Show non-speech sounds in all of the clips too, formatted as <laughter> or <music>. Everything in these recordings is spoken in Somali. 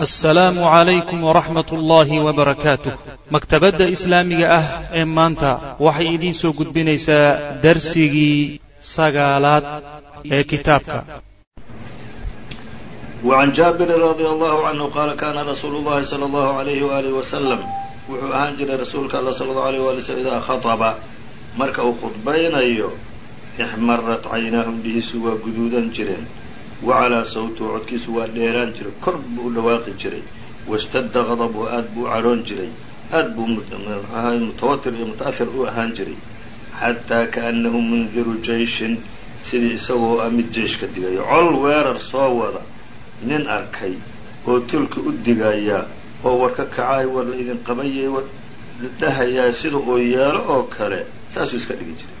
assalaamu calaykum waraxmat ullaahi wabarakaatuh maktabadda islaamiga ah ee maanta waxay idiin soo gudbinaysaa darsigii sagaalaad ee kitaabka. Wacan jaabirin radi allahu canhu qaala kaana rasuulu llahi sala allahu alayhi waalihi wasalam wuxuu ahaan jiray rasuulka alla sala allahu alayh waali slm idaa khataba. Marka uu khudbaynayo ixmarat caynaahu indhihiisu waa guduudan jireen wacalaa sawtuhu codkiisu waa dheeraan jiray kor buu u dhawaaqi jiray washtadda qadabuhu aad buu u cadhoon jiray aad buu mutawatir iyo muta'ahir u ahaan jiray xataa kaannahu mundiru jeyshin sidii isagoo ah mid jeysh ka digayo col weerar soo wada nin arkay oo tulka u digaya oo war ka kacaay war la idin qabayay war dhahayaa sida uu yeelo oo kale saasuu iska dhigi jiray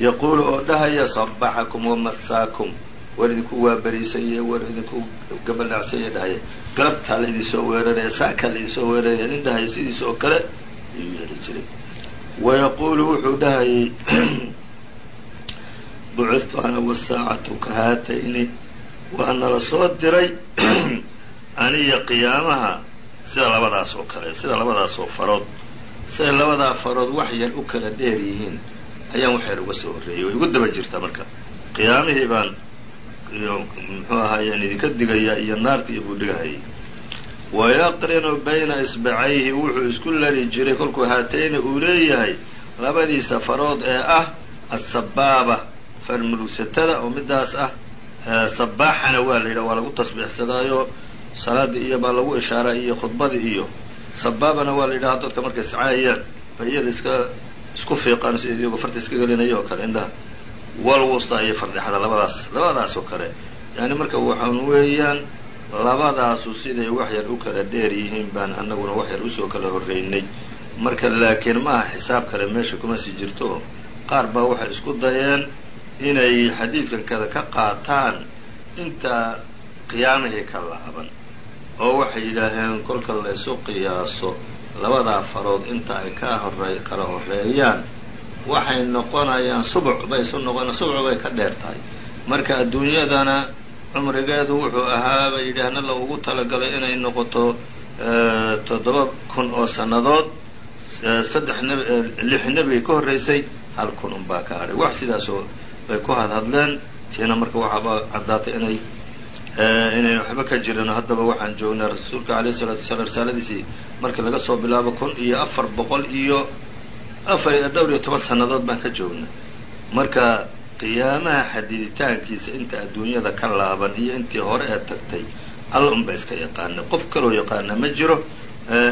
yaquulu oo dhahaya sabaxakum wamasaakum war idinku waaberiisaiyo war idinku gabaldhacsaiyo dhahaya galabtaa la idin soo weeraraya saakaa la idin soo weeraraya nin dhahaya sidiisa oo kale ayuu yeeli jiray. Wayaquulu wuxuu dhahayay <clears throat> bucithtu ana wasaacatu ka haatayni waa nala soo diray <clears throat> aniya qiyaamaha. Sida labadaas oo kale sida labadaas oo farood. Siday labadaa farood wax yar u kala dheer yihiin ayaan wax yar uga soo horreeyay way igu daba jirtaa marka. Qiyaamihii baan iyo muxuu ahaayeen idinka digaya iyo naarta iyo buu dhigahayay wayaqrinu bayna isbacayhi wuxuu isku lari jiray kolkuu haatayna uu leeyahay labadiisa farood ee ah asabaaba farmurugsatada oo midaas ah sabaaxana waa la yidhaha waa lagu tasbiixsadaayo salaadii iyo baa lagu ishaaraa iyo khudbadii iyo sabaabana waa la yidhaha dadka markay iscaayayaan bay iyada iska isku fiiqaan si iyagoo farta iska gelinaya oo kale indhaha walwusta iyo fardhexda labadaas labadaas oo kale. Yani marka waxaan weeyaan labadaasu siday wax yar u kala dheer yihiin baan annaguna wax yar u soo kala horreynay. Marka laakiin maaha xisaab kale meesha kuma sii jirto. Qaar baa waxay isku dayeen inay xadiidkan kada ka qaataan inta qiyaamihii ka laaban oo waxay yidhaaheen kolka la isu qiyaaso labadaa farood inta ay ka hore kala horeeyaan waxay noqonayaan subuc bay isu noqon subuc bay ka dheer tahay. Marka adduunyadana cumrigeedu wuxuu ahaa bay yidhaahna la ugu talagalay inay noqoto toddoba kun oo sannadood. Saddex nb lix nebigay ka horreysay hal kun unbaa ka hadhay wax sidaasoo bay ku hadhadleen tiina marka waxaaba caddaatay inay inayn waxba ka jirin haddaba waxaan joognaa rasuulka alayh isalaatu wasalaam risaaladiisii markii laga soo bilaabo kun iyo afar boqol iyo afar iyo dhowr iyo toban sannadood baan ka joognaa marka qiyaamaha xadiditaankiisa inta adduunyada ka laaban iyo intii hore ee tagtay alla unba iska yaqaana qof kaloo yaqaana ma jiro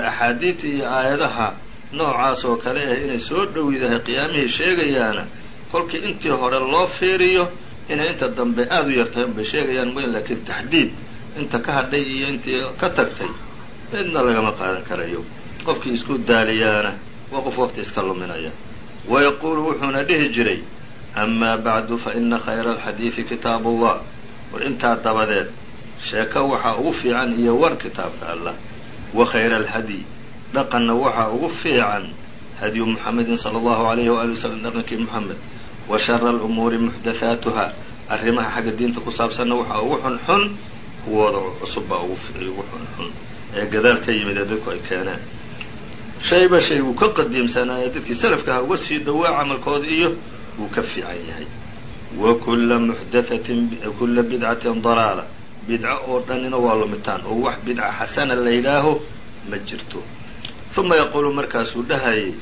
axaadiidta iyo aayadaha noocaas oo kale ah inay soo dhowdahay qiyaamihii sheegayaana kolkii intii hore loo fiiriyo inay inta dambe aada u yartahay unbay sheegayaan moyn laakiin taxdiid inta ka hadhay iyo intii ka tagtay midna lagama qaadan karayo. Qofkii isku daaliyaana waa qof waqti iska luminaya. Wayaquulu wuxuuna dhihi jiray amaa bacdu fa ina khayra alxadiidi kitaabu ullah war intaa dabadeed sheeko waxaa ugu fiican iyo war kitaabka allah. Wa khayra alhadyi dhaqanna waxaa ugu fiican hadyu muxamedin sala allahu alayhi waali wasalam dhaqankii moxamed wa shara alumuuri muxdathaatuha arrimaha xagga diinta ku saabsanna waxaa ugu xunxun kuwooda cusub baa ugu xunxun. Ee gadaal ka yimid ee dadku ay keeneen shayba shay wuu ka qadiimsanaaye dadkii salafkaha uga sii dhowaa camalkooda iyo wuu ka fiican yahay. Wa kulla muxdathatin kulla bidcatin dalaala. Bidco oo dhanina waa lumitaan oo wax bidca xasana la yidhaaho ma jirto. Uma yaquulu markaasuu dhahayay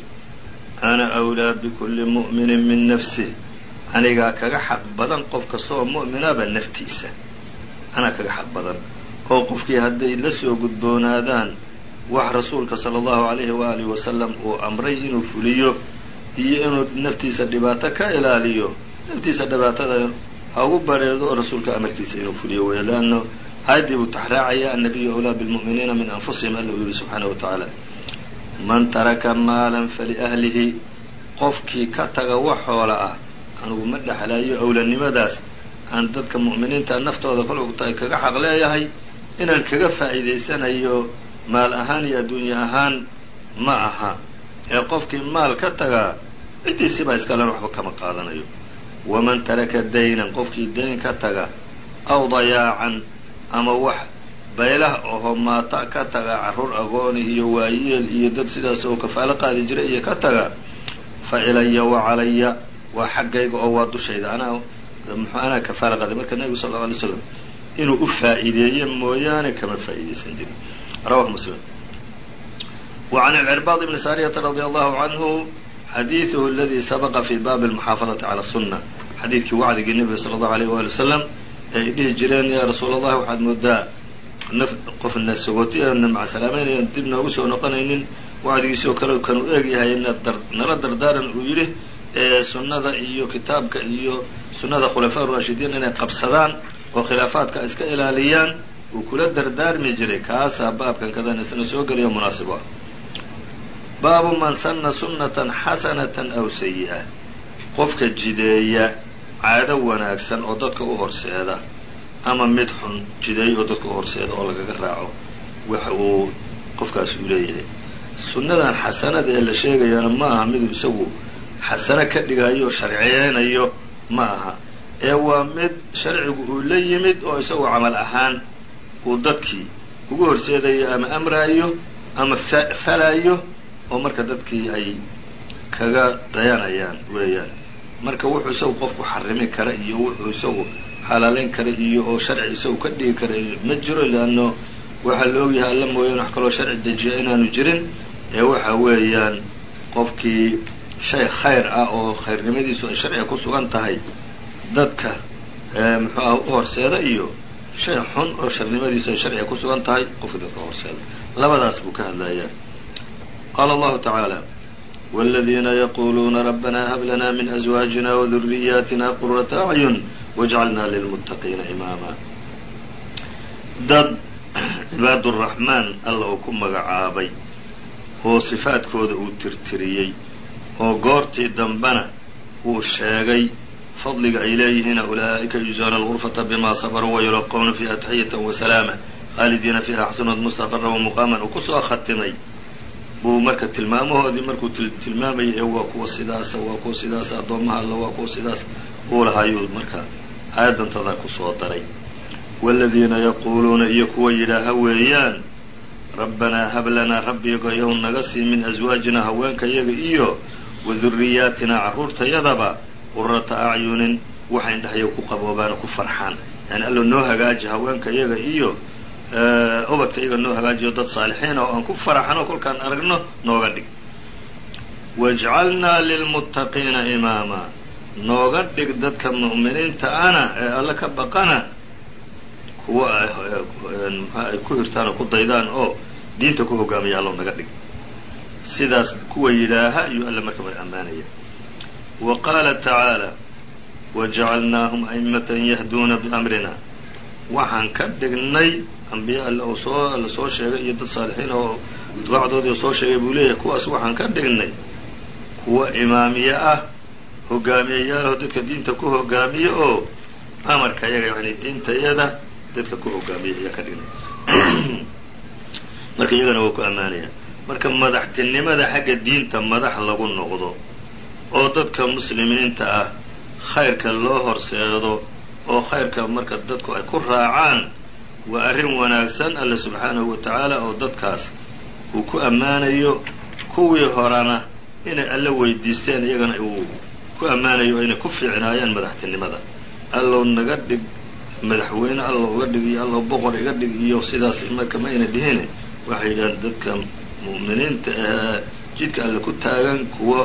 ana awlaa bikulli mu'minin min nafsih anigaa kaga xaq badan qof kasta oo mu'minaba naftiisa. Anaa kaga xaq badan. Oo qofkii hadday la soo gudboonaadaan wax rasuulka sala allahu alayhi waalihi wasalam uu amray inuu fuliyo iyo inuu naftiisa dhibaato ka ilaaliyo. Naftiisa dhibaatada ha ugu bareedo oo rasuulka amarkiisa inuu fuliyo weya leanna aayaddii buu taxraacaya annabiyu awlaa bilmu'miniina min anfusihim alla uu yihi subxaanahu wa tacaala. Man taraka maalan faliahlihi qofkii ka taga wax xoola ah anugu ma dhexlaayo awlanimadaas. Aan dadka mu'miniinta naftooda ay kaga xaq leeyahay inaan kaga faa'iidaysanayo maal ahaan iyo adduunye ahaan ma aha. Ee qofkii maal ka tagaa ciddiisibaa iskalen waxba kama qaadanayo. Waman taraka daynan qofkii dayn ka taga aw dayaacan ama wax baylah oho maata ka taga carruur agooni iyo waayeel iyo dad sidaas oo kafaalo qaadi jiray iyo ka taga fa ilaya wa calaya waa xaggayga oo waa dushayda. Anaa muxuu anaa kafaalo qaaday? Marka nebigu sal allau alay slam inuu u faa'iideeyo mooyaane kama faa'iidaysan jirin rawahu muslim can alcirbaad ibni saariyata radia allahu canhu xadiiduhu aladii sabaqa fi baabi almuxaafadati cala sunna xadiidkii wacdigii nebiga allahu alayh waali wasalam ee ay dhihi jireen yaa rasuul allahi waxaad moodaa qofna sagootiana macsalaameynayan dib noogu soo noqonaynin wacdigiisoo kale kan u eeg yahay nala dardaaran uu yidhi ee sunnada iyo kitaabka iyo sunnada khulafaa raashidiin inay qabsadaan oo khilaafaadka iska uu kula dardaarmi jiray kaasaa baabkan kadan isna soo geliyo munaasibo. Ah baabu man sanna sunnatan xasanatan aw sayi'a qofka jideeya caado wanaagsan oo dadka u horseeda ama mid xun jideeya oo dadka u horseeda oo lagaga raaco waxa uu qofkaas uu leeyahay. Sunnadan xasanada ee la sheegayaana ma aha miduu isagu xasano ka dhigayo oo sharciyeynayo ma aha. Ee waa mid sharcigu uu la yimid oo isagu camal ahaan uu dadkii ugu horseedayo ama amraayo ama falaayo oo marka dadkii ay kaga dayanayaan weeyaan. Marka wuxuu isagu qofku xarimi kara iyo wuxuu isagu xalaalayn kara iyo oo sharci isagu ka dhigi kara ma jiro leanno waxaa la ogyahay alla mooyaan wax kaloo sharci dejiya inaanu jirin. Ee waxa weeyaan qofkii shay khayr ah oo khayrnimadiisu ay sharciga ku sugan tahay dadka muxuu ah u horseeda iyo shay xun oo sharnimadiisu ay sharciga ku sugan tahay qofkii dadka horseeda labadaas buu ka hadlayaa. Qaala allahu tacaala wاladiina yaquluuna rabbana hab lana min azwaajina waduriyaatina qurata acyun wajcalna lilmuttaqiina imaama. Dad <clears throat> cibaaduraxmaan alla uu ku magacaabay oo sifaadkooda uu tirtiriyey oo goortii dambena uu sheegay fadliga ay leeyihiina ulaa'ika yujzauna algurfata bima sabaruu wayulaqawna fiiha taxiyata wasalaama khaalidiina fiiha xasunat mustaqara wamuqaaman uu ku soo khatimay. Buu marka tilmaamahoodii markuu tilmaamayay ee waa kuwa sidaasa waa kuwa sidaasa addoommaha alla waa kuwa sidaas uu lahaayuu marka aayaddantadaa ku soo daray. Waaladiina yaquuluuna iyo kuwa yidhaaha weeyaan rabbanaa hab lanaa rabbigayow naga sii min aswaajina haweenkayaga iyo wa duriyaatina carruurtayadaba qurata acyunin waxay indhahayaga ku qaboobaan oo ku farxaan. Yani allo noo hagaaji haweenkayaga iyo ubadkayaga noo hagaajiyo dad saalixiina oo aan ku faraxno kolkaan aragno nooga dhig. Wajcalnaa lilmuttaqiina imaama. Nooga dhig dadka mu'miniinta ana ee alle ka baqana kuwa ay ku hirtaan oo ku daydaan oo diinta ku hogaamiya allow naga dhig. Sidaas kuwa yidhaaha ayuu alle marka mar ammaanaya wa qaala tacaala wajacalnaahum a'immatan yahduuna biamrina waxaan ka dhignay ambiya alle oo soo alla soo sheegay iyo dad saalixiin oo atbaacdoodii soo sheegay buu leeyahay kuwaas waxaan ka dhignay kuwa imaamiye ah hogaamiyayaalaho dadka diinta ku hogaamiye oo amarka yaga yani diintayada dadka ku hogaamiya ayaa ka dhignay marka iyagana waa ku ammaanaya marka madaxtinimada xagga diinta madax lagu noqdo oo dadka muslimiinta ah khayrka loo horseedo oo khayrka marka dadku ay ku raacaan waa arrin wanaagsan alle subxaanahu wa tacaala oo dadkaas uu ku ammaanayo kuwii horena inay alle weydiisteen iyagana uu ku ammaanayo inay ku fiicnaayaan madaxtinimada. Allow naga dhig madaxweyne allow uga dhig iyo allow boqor iga dhig iyo sidaas marka ma ayna dhihin waxay yidhahdeen dadka mu'miniinta ee jidka alle ku taagan kuwa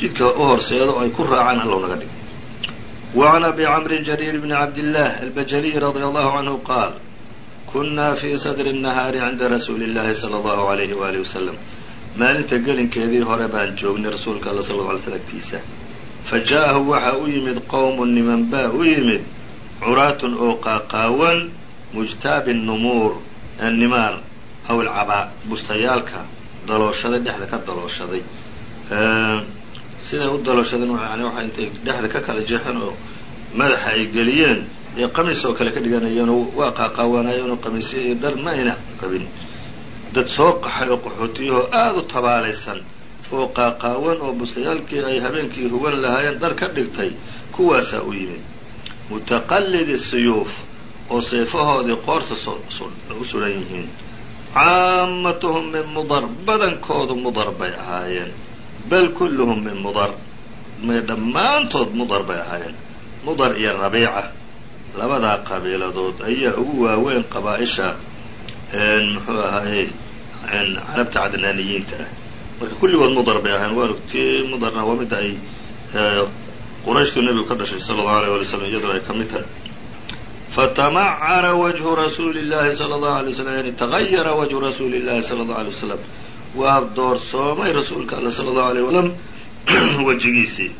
jidka u horseedo oo ay ku raacaan allow naga dhig وعn أbي cمr جرير بن عبدالله البجلي رضي الله عنه qاal كنا في صدر النهاar عnda رasuuل الlahi صلى الله عليه وaله وسلم maalinta gelinkeedii hore baan joognay rasuulka all sl ه عlay sl agtiisa faجاءahu waxa u yimid qowm niman baa u yimid curaatun oo qaaqaawan mujtaabi numuur nimaar aw ilcabaa bustayaalka dalooshaday dhexda ka dalooshaday siday u daloshadeen yani waxa intay dhexda ka kala jeexeen oo madaxa ay geliyeen ee qamiis oo kale ka dhiganayeen oo waa qaaqaawanayeen oo qamiisyo iyo dhar ma ayna qabin. Dad soo qaxay oo qaxootiyahoo aada u tabaalaysan oo qaaqaawan oo bustayaalkii ay habeenkii hugan lahaayeen dhar ka dhigtay kuwaasaa u yimid. Mutaqallidi siyuuf oo seefahoodii qoorta u suran yihiin caamatuhum min mudar badankoodu mudar bay ahaayeen bal kulluhum min mudar. Dhammaantood mudar bay ahaayeen. Mudar iyo rabiica labadaa qabiiladood ayaa ugu waaweyn qabaa-isha muxuu ahaaye carabta cadnaaniyiinta. Ah marka kulligood mudar bay ahayen waa tii mudarna waa midda ay qurayshtuu nebigu ka dhashay sala allahu alay wali slam iyadoo ay ka mid tahay. Fatamacara wajhu rasuuli llahi sala allahu alay waslam yani tagayara wajhu rasuuli llahi sala allahu alay wasalam waa doorsoomay rasuulka alla sala allahu alay wasalam <clears throat> wejigiisii.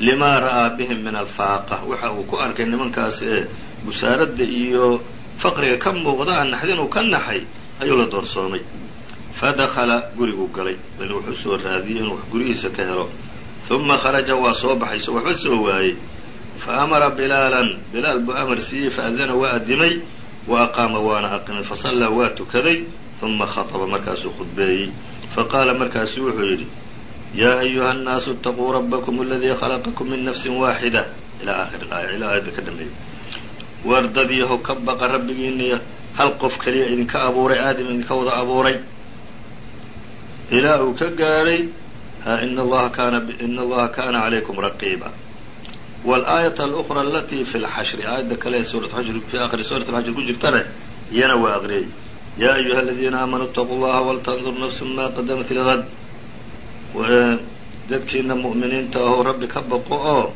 Limaa ra'aa bihim min alfaaqa. Waxa uu ku arkay nimankaas ee busaaradda iyo faqriga ka muuqda a naxdin uu ka naxay ayuu la doorsoomay fadakala guriguu galay. Bal wuxuu soo raadiyey inuu wax gurigiisa ka helo. Uma kharaja waa soo baxay so waxba soo waayey. Fa amara bilaalan. Bilaal buu amar siiyey faadana waa addimay. Wa aqaama waana aqimay. Fasallaa waa tukaday uma khaطba markaasuu khudbeeyey faqaala markaasu wuxuu yidhi yaa ayuha الnaasu اtaquu rabakm aladii khalaqakum min nafsi waaxida ilaa aakhir aaya ilaa aayadda ka dhameeyey war dad yahow ka baqa rabbigiiniyo hal qof keliya idinka abuuray aadam idinka wada abuuray ilaa uu ka gaadhay in allaha kaana in allaha kaana calaykum raqiiba wاlaayaة alأkra alatii fi lxashri aayadda kale ee suurat xashri fi akhiri suurat alxashri ku jirtane iyana waa aqriyey yaa ayuha aladiina aamanuu اtaquu llaha waltandur nafsu ma qadamat ligad dadkiina mu'miniinta ahoo rabbi ka baqo oo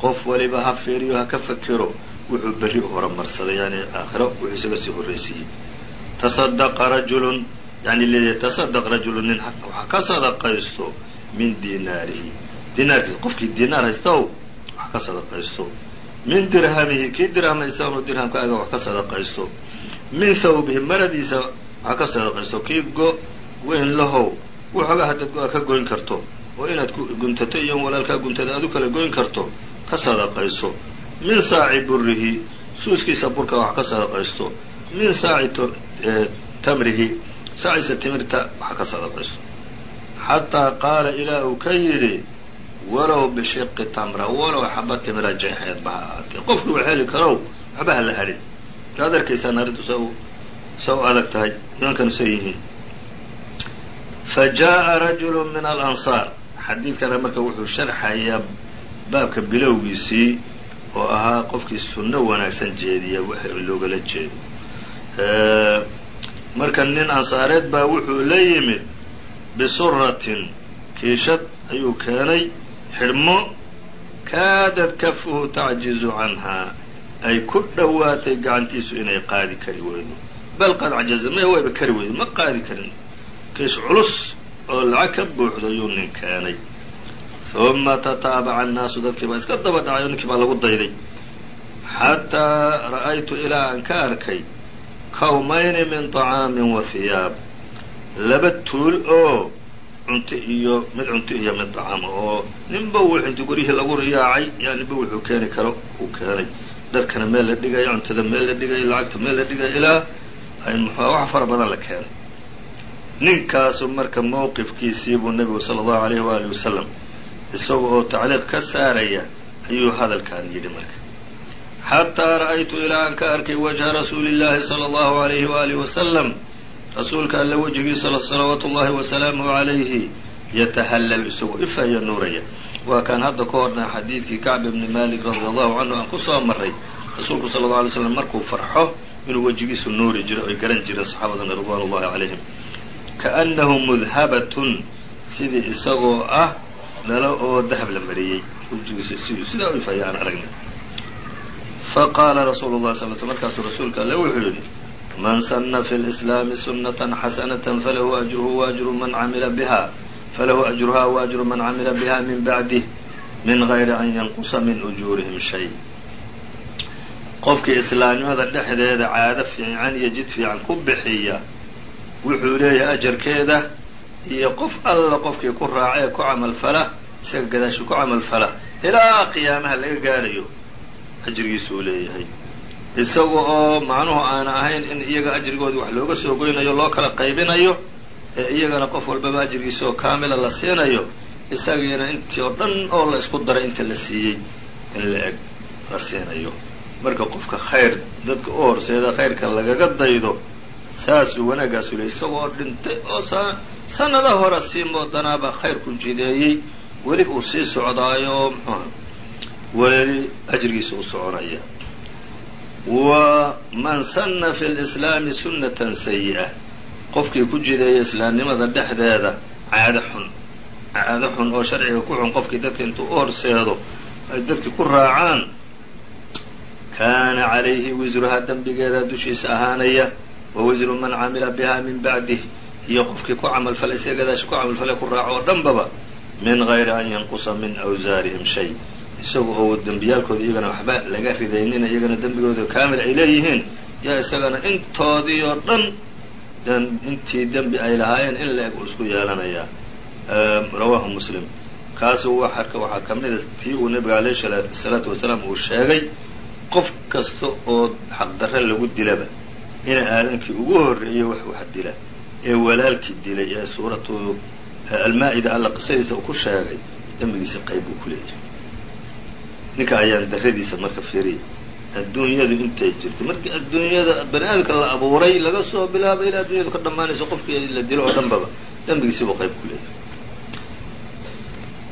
qof waliba ha fiiriyo ha ka fakiro wuxuu berri u horumarsaday yani aakhiro wuxuu isaga sii horraysiiyey tasadaqa rajulun yani leeyahay tasadaq rajulun nin waxa ka sadaqaysto min dinaarihi dinaarkiisa qofkii dinaar haystow wax ka sadaqaysto min dirhamihi kii dirham haysta inuu dirhamka wax ka sadaqaysto min thawbihi maradiisa wax ka sadaqaysto kii go weyn lahow waxoogaa haddaad go-a ka goyn karto. Oo inaad guntato iyo walaalkaa guntada aad u kala goyn karto ka sadaqayso min saaci burihi suuskiisa burka wax ka sadaqaysto min saaci tamrihi saaciisa timirta wax ka sadaqaysto xataa qaala ilaa uu ka yidhi walow bishiqi tamra walow xaba timira jeexeed ha ahaatee qofkii wax heli karow waxba ha la hadhin kaad arkaysaan arrintu sa sa u adag tahay nimankanu say yihiin. Fa jaaءa rajulu min alansaar. Xadiidkana marka wuxuu sharxayaa baabka bilowgiisii oo ahaa qofkii sunno wanaagsan jeediya waxa loogala jeedo. Marka nin ansaareed baa wuxuu la yimid bisuratin kiishad ayuu keenay xidhmo kaadad kafuhu tacjizu canhaa ay ku dhowaatay gacantiisu inay qaadi kari weydo bal qad cajaza maya wayba kari weydo ma qaadi karin. Kiish culus oo lacag ka buuxdo ayuu nin keenay. Uma tataabaca annaasu dadkii baa iska daba dhacay oo ninkii baa lagu dayday. Xataa ra'aytu ilaa aan ka arkay kawmayni min طacaamin wa hiyaab laba tuul oo cunto iyo mid cunto iyo mid طacaam oo ninba wux inti guryihii lagu riyaacay yaa ninba wuxuu keeni karo uu keenay dharkana meel la dhigayo cuntada meel la dhigayo lacagta meel la dhigayo ilaa ay muxua wax fara badan la keenay. Ninkaasu marka mowqifkiisii buu nebigu sala allahu alayhi waali wasalam isaga oo tacliiq ka saaraya ayuu hadalkaan yidhi marka. Xataa ra'aytu ilaa aan ka arkay wajha rasuuli llaahi sala allahu alayhi waalihi wasalam rasuulka alle wejigiisa salawaatu ullahi wasalaamuhu calayhi yatahallalu isagoo ifaya nuuraya waa kaan hadda ka horna xadiidkii kacb ibni malik radia allahu canhu aan ku soo maray rasuulku sala allau alay slam markuu farxo inuu wejigiisu nuuri jiro oy garan jireen saxaabadana ridwaan ullahi calayhim. Kaannahu mudhabatun sidii isagoo ah dhalo oo dahab la mariyey. Sidaa u ifaya aan aragnay faqaala rasuulu llahi sal sl markaasuu rasuulka alle wuxuu yidhi man sana fi lislaami sunnatan xasanatan falahu ajruhu waajru man camila biha falahu ajruha waajru man camila biha min bacdih min gayri an yanqusa min ujuurihim shay qofkii islaamnimada dhexdeeda caado fiican iyo jid fiican ku bixiya wuxuu leeyahay ajarkeeda iyo qof alla qofkii ku raaca ee ku camalfala isaga gadaashi ku camalfala ilaa qiyaamaha laga gaadhayo ajrigiisu uu leeyahay isaga oo macnuhu aana ahayn in iyaga ajrigoodii wax looga soo goynayo loo kala qaybinayo ee iyagana qof walbaba ajrigiisa oo kaamila la siinayo isagiina intii oo dhan oo la isku daray inta la siiyey in la eg la siinayo. Marka qofka khayr dadka u horseeda khayrka lagaga daydo saasuu wanaagaasu le isagoo dhintay oo sanada hore sii moodanaaba khayrku jideeyey weli uu sii socdaayo. Muxuuha weli ajrigiisa u soconaya. Wa man sanna fi lislaami sunnatan sayi'a qofkii ku jideeya islaamnimada dhexdeeda caado xun caado xun oo sharciga ku xun qofkii dadka intuu u horseedo ay dadki ku raacaan. Kaana calayhi wisruhaa dembigeeda dushiisa ahaanaya wa wisru man camila biha min bacdih iyo qofkii ku camalfalay isaga gadaasha ku camalfalay ku raaco oo dhanbaba min gayri an yanqusa min awsaarihim shay. Isaga oo dembiyaalkooda iyagana waxba laga ridaynina iyagana dembigooda kaamil ay leeyihiin yaa isagana intoodii oo dhan intii dembi ay lahaayeen in la eg uu isku yeelanayaa rawaahu muslim. Kaasu waxarka waxaa ka mida tii uu nabiga alayh salaatu wasalaam uu sheegay qof kasta oo xaqdarre lagu dilaba ina aadankii ugu horreeyey wax wax dila ee walaalkii dilay ee suuratu almaa-ida alla qisadiisa uu ku sheegay dembigiisa qayb buu ku leeyahay. Ninka ayaan darradiisa marka fiiriya adduunyadu intay jirto. Markii adduunyada bani aadamka la abuuray laga soo bilaabay ilaa addunyadu ka dhammaanayso qofkii la dilo oo dhanbaba dembigiisiibuu qayb ku leeyahay.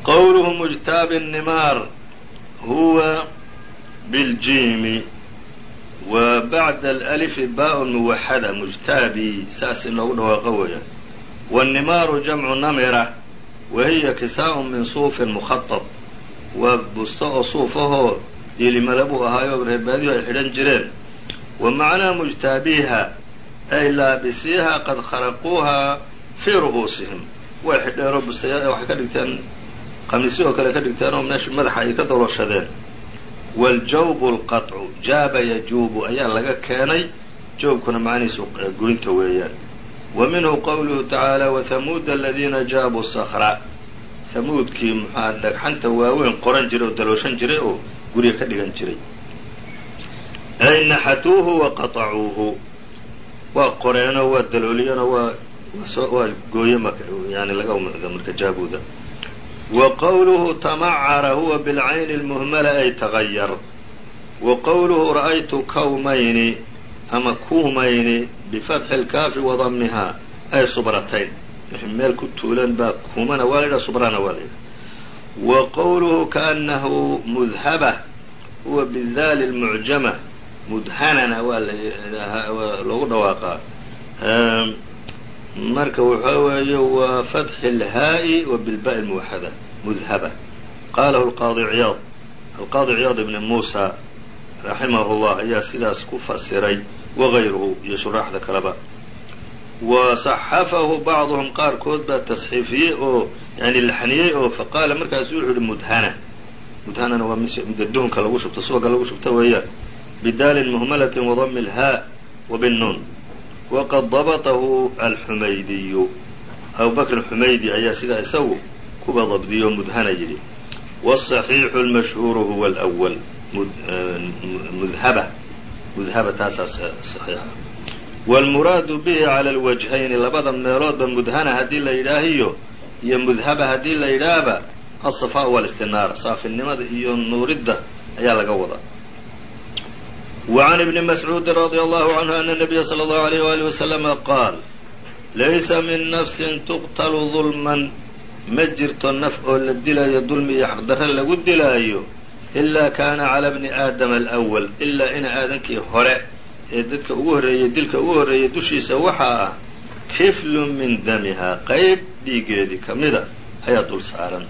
Qowluhu mujtaabi nimaar huwa biاljiimi wa bacda alalifi baa-un muwaxada mujtaabi saas inoogu dhawaaqa weeyaan. Wannimaaru jamcu namira wa hiya kisaa-un min suufin mukhatab waa busto oo suufahoo diilimala buu ahaayo reebaadihu ay xidhan jireen. Wa macnaa mujtaabiiha ay laabisiiha qad kharaquuha fii ru'uusihim. Way xidheenoo bustayaa waxay ka dhigteen qamiisyo oo kale ka dhigteen oo meesha madaxa ay ka doloshadeen waljawbu alqaطcu jaaba yajuubu ayaa laga keenay jawbkuna macnihiisu goynta weeyaan. Wa minhu qowluhu tacaala wathamuuda aladiina jaabuu sakra hamuudkii muxaa dhagxanta waaweyn qoran jiray oo dalooshan jiray oo gurya ka dhigan jiray ay naxatuuhu wa qaطacuuhu waa qoreenoo waa dalooliyeenoo waa waa gooye yani laga marka jaabuuda wa qowluhu tamacara huwa bilcayni اlmuhmala ay tagayar wa qowluhu ra'aytu kawmayni ama kuumayni bifatxi اlkaafi wadamiha ay subratayn wixii meel ku tuulan baa kuumana waa la yidhaha subrana waa la yidhaha wa qowluhu kaanahu mudhaba huwa bidaali lmucjama mudhanana waa loogu dhawaaqaa marka waxaa weeye waa fatxi lhaa'i wa bilba'i lmuwaxada mudhaba qalahu alqaadi ciyaad alqaadi ciyaad ibni muusa raximahu llah ayaa sidaas ku fasiray wagayruhu iyo shuraaxda kaleba wa saxafahu bacduhum qaarkood baa tasxiifiyey oo yani laxniyey oo faqaala markaasu wuxuu yihi mudhana mudhanana waa mida duhunka lagu shubto subaga lagu shubto weeyaan bidaalin muhmalatin wadami اlhaa wa binuun waqad dabatahu alxumaydiyu abu bakr xumaydi ayaa sidaa isagu kuba dabdiyo mudhana yidhi wالصaxiixu اlmashhuuru huwa اlأwl mudhaba mudhaba taasaa saxiixa wاlmuraadu bihi calى اlwajhayni labada meeloodba mudhana haddii la yidhaahiyo iyo mudhaba haddii la yidhaahba alsafaa wاlistinaara saafinimada iyo nuuridda ayaa laga wadaa wacan ibni mascuudi radia allahu canhu ana nabiya sala allahu alayh waali wasalama qaal laysa min nafsin tuqtalu dulman ma jirto naf oo la dilayo dulmi iyo xaqdarre lagu dilaayo ilaa kaana cala bni aadama alawal ilaa ina aadankii hore ee dadka ugu horreeyey dilka ugu horreeyey dushiisa waxaa ah kiflu min damihaa qayb dhiiggeedii ka mida ayaa dul saaran.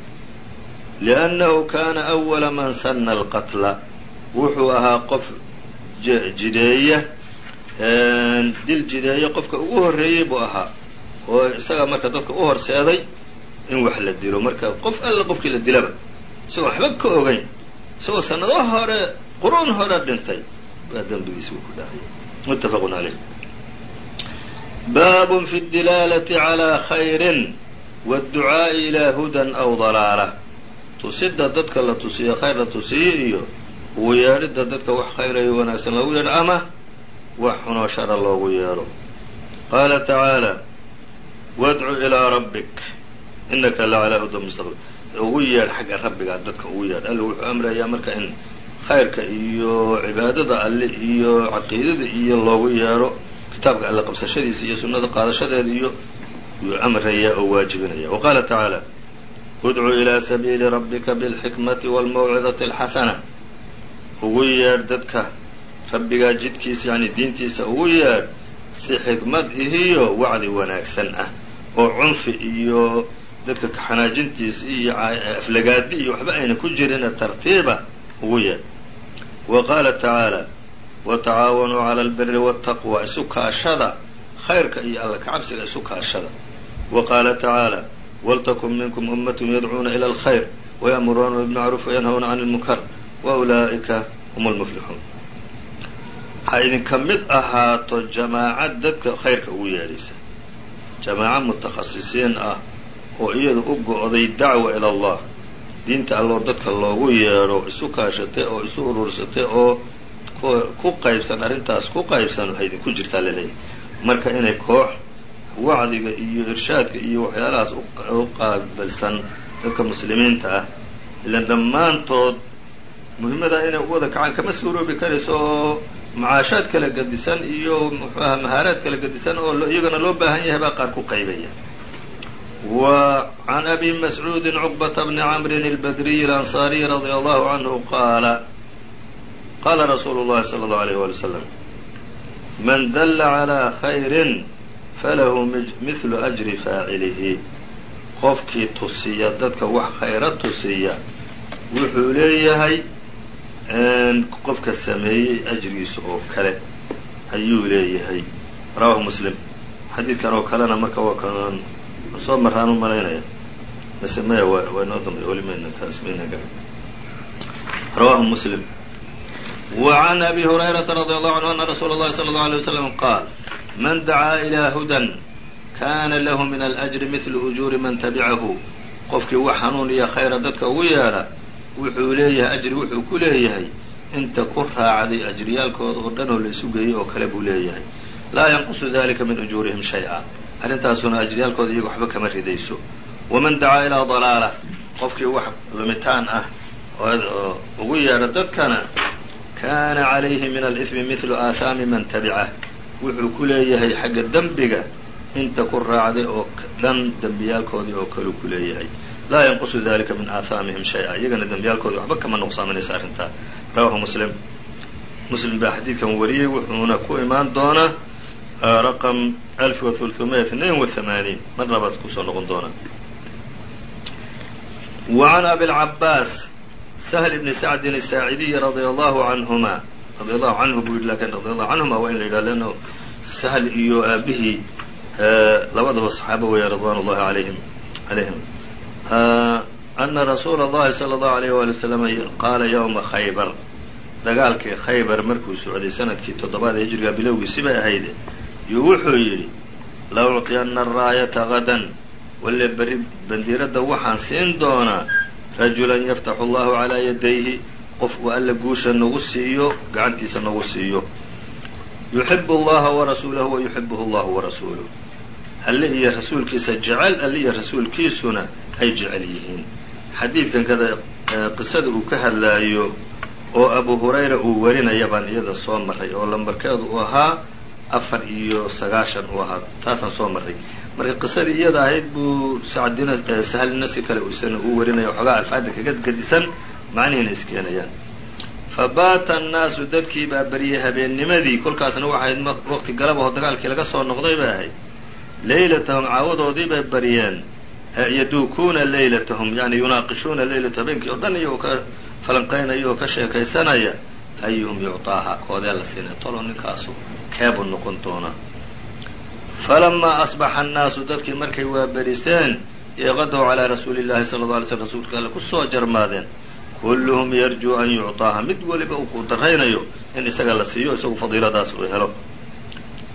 Liannahu kaana awala man sanna alqatla wuxuu ahaa qof jideeya dil jideeya qofka ugu horreeyey buu ahaa. Oo isagaa marka dadka u horseeday in wax la dilo. Marka qof alla qofkii la dilaba isagoo waxba ka ogayn isagoo sannado hore quruun hore dhintay baa dembigiisi uu ku dhacay muttafaqun caleyh baabun fi اdilaalati calىa khayrin wاdducaa'i ilaa hudan aw dalaala tusida dadka la tusiyo khayr la tusiyo iyo ugu yeedhidda dadka wax khayrayo wanaagsan loogu yeedho ama wax xunoo shara loogu yeedho qaala tacaala wadcu ilaa rabbik innaka la calaa hudan mustaqim ugu yeedh xagga rabbigaa dadka ugu yeedh alla wuxuu amrayaa marka in khayrka iyo cibaadada alle iyo caqiidada iyo loogu yeedho kitaabka alle qabsashadiisa iyo sunnada qaadashadeeda iyo yuu amraya oo waajibinaya. Wa tacaala udcu ilaa sabiili rabbika bilxikmati waalmawcidati alxasana ugu yeedh dadka rabbigaa jidkiisa yani diintiisa ugu yeedh si xikmad ihiyo wacdi wanaagsan ah oo cunfi iyo dadka kaxanaajintiisa iyo aflagaadi iyo waxba ayna ku jirine tartiiba ugu yeedh. Wa qaala watacaawanuu cala albiri waataqwa isu kaashada khayrka iyo alla kacabsiga isu kaashada wa qaala tacaala waltakun minkum ummatun yadcuuna ila alkhayr wayamuruuna bilmacruuf wayanhawna can lmunkar wa ulaa'ika hum lmuflixuun ha idinka mid ahaato jamaaca dadka khayrka ugu yeedhaysa jamaaco mutakhasisiin ah oo iyadu u go-day dacwa ila allah diinta alloo dadka loogu yeedho isu kaashatay oo isu urursatay oo ku qaybsan arrintaas ku qaybsan waxay idinku jirtaa la leeyahay marka inay koox wacdiga iyo irshaadka iyo waxyaalahaas u qaabilsan dadka muslimiinta ah ilan dhammaantood muhimadaa inay u wada kacaan kama suuroobi karayso oo macaashaad kala gedisan iyo mahaaraad kala gedisan oo iyagana loo baahan yahay baa qaar ku qaybaya. Wa can abi mascuudi cuqbata bni camrin albadriyi alansaariyi radia allahu canhu qaala qaala rasuulu llahi sala allahu alayh wali wslam man dalla calaa khayrin falahu mithlu ajri faacilihi qofkii tusiya dadka wax khayra tusiya wuxuu leeyahay qofka sameeyey ajrigiisa oo kale ayuu leeyahay. Rawahu muslim. Xadiidkan oo kalena marka waa kan soo maraan u malaynaya mase maya waa inoo dambe weli mayna rawahu muslim wa can abi hurayrata radi allahu canhu ana rasuula اllahi salى اllahu alيه waslam qaal man dacaa ilaa hudan kana lahu min alأjri midlu ujuuri man tabicahu qofkii wax hanuun iyo khayra dadka ugu yeedha wuxuu leeyahay ajri wuxuu ku leeyahay inta ku raacday ajriyaalkooda oo dhan oo la isu geeyey oo kale buu leeyahay laa yanqusu dalika min ujuurihim shay-a arrintaasuna ajriyaalkooda iyaga waxba kama ridayso waman dacaa ilaa dalaala qofkii wax lumitaan ah oo ugu yeedha dadkana kaana calayhi min alifmi midlu aahaami man tabicah wuxuu ku leeyahay xagga dembiga inta ku raacday oo dhan dembiyaalkoodii oo kaleu ku leeyahay. Laa yanqusu dalika min aahaamihim shay-a iyagana dembiyaalkooda waxba kama nuqsaaminaysa arrintaa. Rawahu muslim. Muslim baa xadiidkan wariyey wuxuuna ku imaan doonaa raqam alf wa hulhumiya itnain wa hamaaniin mar labaad ku soo noqon doonaa. Wa can abilcabaas sahl bni sacdin asaacidiyi radia allahu canhuma radia allahu canhu buu yidhi lakin radia allahu canhuma waa in la yidhaha leanno sahl iyo aabihii labadaba saxaabo weeya ridwan ullahi alayhim calayhim ana rasuula اllahi salى اllahu alayh wali wasalam qaala ywma khaybar dagaalkii khaybar markuu socday sanadkii toddobaad ee hijriga bilowgiisi bay ahayde yuu wuxuu yidhi la ucطiyanna araayata gadan walle berri bandiiradda waxaan siin doonaa rajulan yaftaxu allahu calaa yadayhi qof uu alla guusha nagu siiyo gacantiisa nagu siiyo. Yuxibu allaha warasuulahu wa yuxibuhu allahu warasuuluh alle iyo rasuulkiisa jecel alle iyo rasuulkiisuna ay jecel yihiin. Xadiidkan kada qisada uu ka hadlaayo oo abu hurayra uu warinaya baan iyada soo maray oo lambarkeedu uu ahaa afar iyo sagaashan uu ahaa taasaan soo maray marka qisadii iyada ahayd buu sacdina sahlina si kale isana uu warinaya waxoogaa alfaada kaga gadisan macnihiina iskeenayaan. Fabaata annaasu dadkii baa beriyey habeennimadii kolkaasna waxayd waqti galab oo dagaalkii laga soo noqday bay ahayd. Leylatahum caawadoodii bay baryeen yaduukuuna leylatahum yani yunaaqishuuna leylata habeenkii oo dhan iyagoo ka falanqaynaya oo ka sheekaysanaya ayuhum yucطaaha koodee la siinay tolo ninkaasu keebuu noqon doonaa falamaa asbaxa annaasu dadkii markay waaberiseen eeqadaw calaa rasuuli llahi sala alla alay slm rasuulka alle ku soo jarmaadeen kulluhum yarjuu an yucطaaha mid weliba uu ku daraynayo in isaga la siiyo isagu fadiiladaas uu helo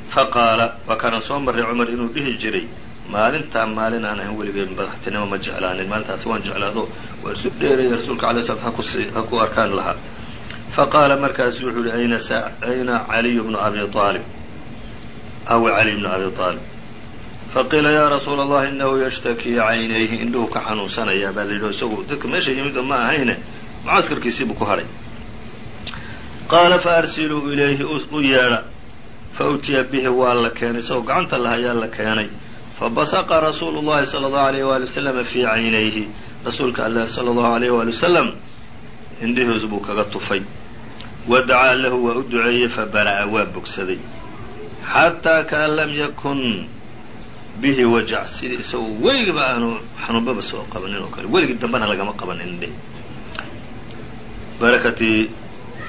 faqaala waa kaana soo marray cumar inuu dhihi jiray maalintaa maalin aan ahayn weligay madaxtinimo ma jeclaanin maalintaasi waan jeclaado waa isu dheeraya rasuulka alay slam ha ku arkaan lahaa faqaala markaasu wuxuu yihi ayna caliyu bnu abi aalib awi caliy bnu abi aalib faqiila yaa rasuula allahi inahu yashtakii caynayhi indhuhu ka xanuunsanayaa baa la yidhi isagu dadka meesha yimid ma ahayne mucaskarkiisiibuu ku hadhay qaala faarsiluu ilayhi u yeedha fautiya bihi waa la keenay isagoo gacanta lahayaa la keenay fabasaqa rasuulu llahi sala allahu alayh waali wasalama fii caynayhi rasuulka allah sala allahu alayh waali wasalam indhihiis buu kaga tufay wa dacaa lahu waa u duceeyey fabara'a waa bogsaday xataa kaan lam yakun bihi wajac sidii isagoo weligiba aanu xanuunbaba soo qabanin oo kale weligii dambena lagama qabanin indhihi barakati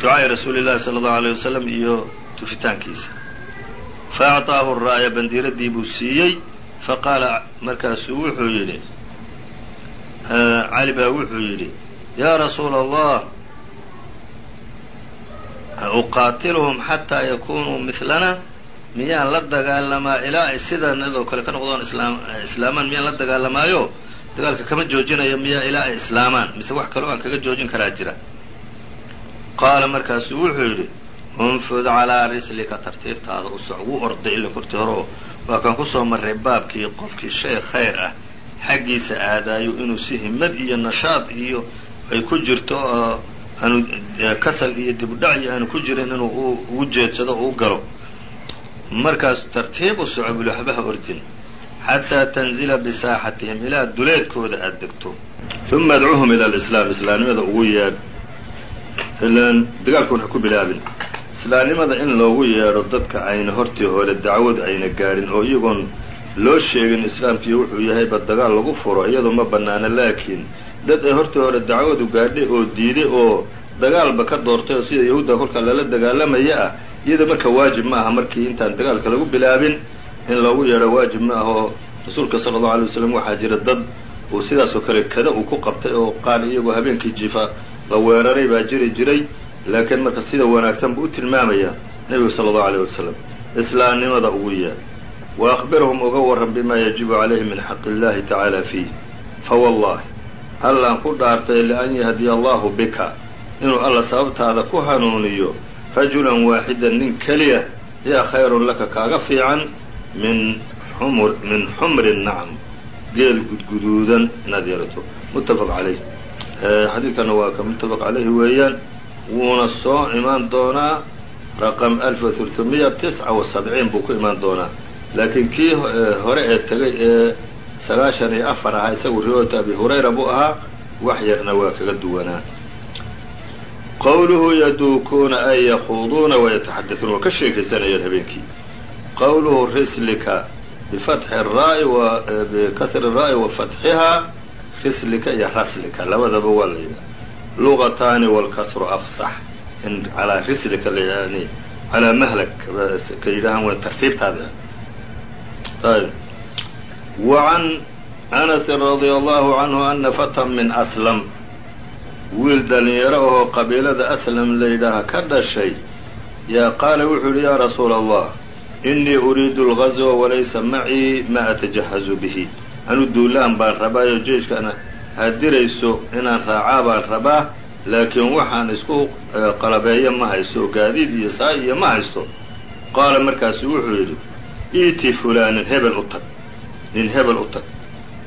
ducaa'i rasuuli llahi sala allahu alayh wasalam iyo tufitaankiisa fa acطaahu bandiiradii buu siiyey faqaala markaasuu wuxuu yidhi cali baa wuxuu yidhi yaa rasuula allah uqaatiluhum xataa yakunuu milana miyaan la dagaalamaa ilaa ay sidanadoo kale ka noqdoon islaamaan miyaan la dagaalamaayo? Dagaalka kama joojinayo miyaa ilaa ay islaamaan mise wax kaloo aan kaga joojin karaa jira. Qaala markaasuu wuxuu yidhi unfud calaa rislika tartiibtaada u wuu orday ila korti horeo waa kaan ku soo marray baabkii qofkii shay khayr ah. Xaggiisa aadaayo inuu si himad iyo nashaad iyo ay ku jirto oo aanu kasal iyo dibudhac iyo aanu ku jirin inuu ugu jeedsado u galo markaas tartiib u soco buli waxbaha ordin xataa tanzila bisaaxatihim ilaa duleedkooda aada degto. Uma adcuhum ila alislaam islaamnimada ugu yeedh. Ilaan dagaalku waxa ku bilaabin. Islaamnimada in loogu yeedho dadka ayna hortii hore dacwadu ayna gaadhin oo iyagoon loo sheegin islaamkiiyo wuxuu yahayba dagaal lagu furo iyadoo ma bannaana laakiin dad ay hortii hore dacwadu gaadhay oo diiday oo dagaalba ka doortay oo sida yahuudda kolkaa lala dagaalamaya ah iyadoo marka waajib ma aha markii intaan dagaalka lagu bilaabin in loogu yeedho waajib ma ah oo rasuulka sala allahu alay wasalam waxaa jira dad uu sidaasoo kale kada uu ku qabtay oo qaar iyagoo habeenkii jiifa la weeraray baa jiri jiray laakiin marka sida wanaagsan buu u tilmaamayaa nebigu sala allahu alayh wasalam islaamnimada ugu yeedh wa akhbirhum uga warran bimaa yajibu calayhi min xaqi illahi tacaala fiih. Fa wallahi hallaan ku dhaartay lian yahdiya allahu bika inuu alla sababtaada ku hanuuniyo rajulan waaxidan nin keliya yaa khayrun laka kaaga fiican min xumur min xumri nacam geel gudguduudan inaad yeelato. Muttafaq calayh. Xadiidkana waa ka muttafaq calayhi weeyaan wuuna soo imaan doonaa raqam alfa hulhumiya tisca wa sabciin buu ku imaan doonaa. Laakiin kii hore ee tegay ee sagaashan iyo afar ahaa isagu riwaayatu abi hurayra buu ahaa wax yarna waa kaga duwanaa qowluhu yaduukuuna ay yakuuduuna wayataxadatuun waa ka sheekaysanayaan habeenkii. Qowluhu rislika bifatxi raa'i wa bikasri raa'i wa fatxihaa rislika iyo raslika labadaba waa la yidhaha. Lugataani wاlkasru afsax in calaa rislika yani calaa mahlak ka yidhahaan way tartiibtaada ayb anasin radia allahu canhu ana fatan min aslam wiil dhalinyaro ahoo qabiilada aslam la yidhaaha ka dhashay yaa qaala wuxuu yidhi yaa rasuula allah inii uriidu اlgazwa walaysa macii ma atajahazu bihi. Anu duulaan baan rabaayo jeyshkaana aad dirayso inaan raacaa baan rabaa laakiin waxaan isku qalabeeyo ma haysto gaadiid iyo saa iyo ma haysto. Qaala markaasu wuxuu yidhi iiti fulaanin hebel u tag nin hebel u tag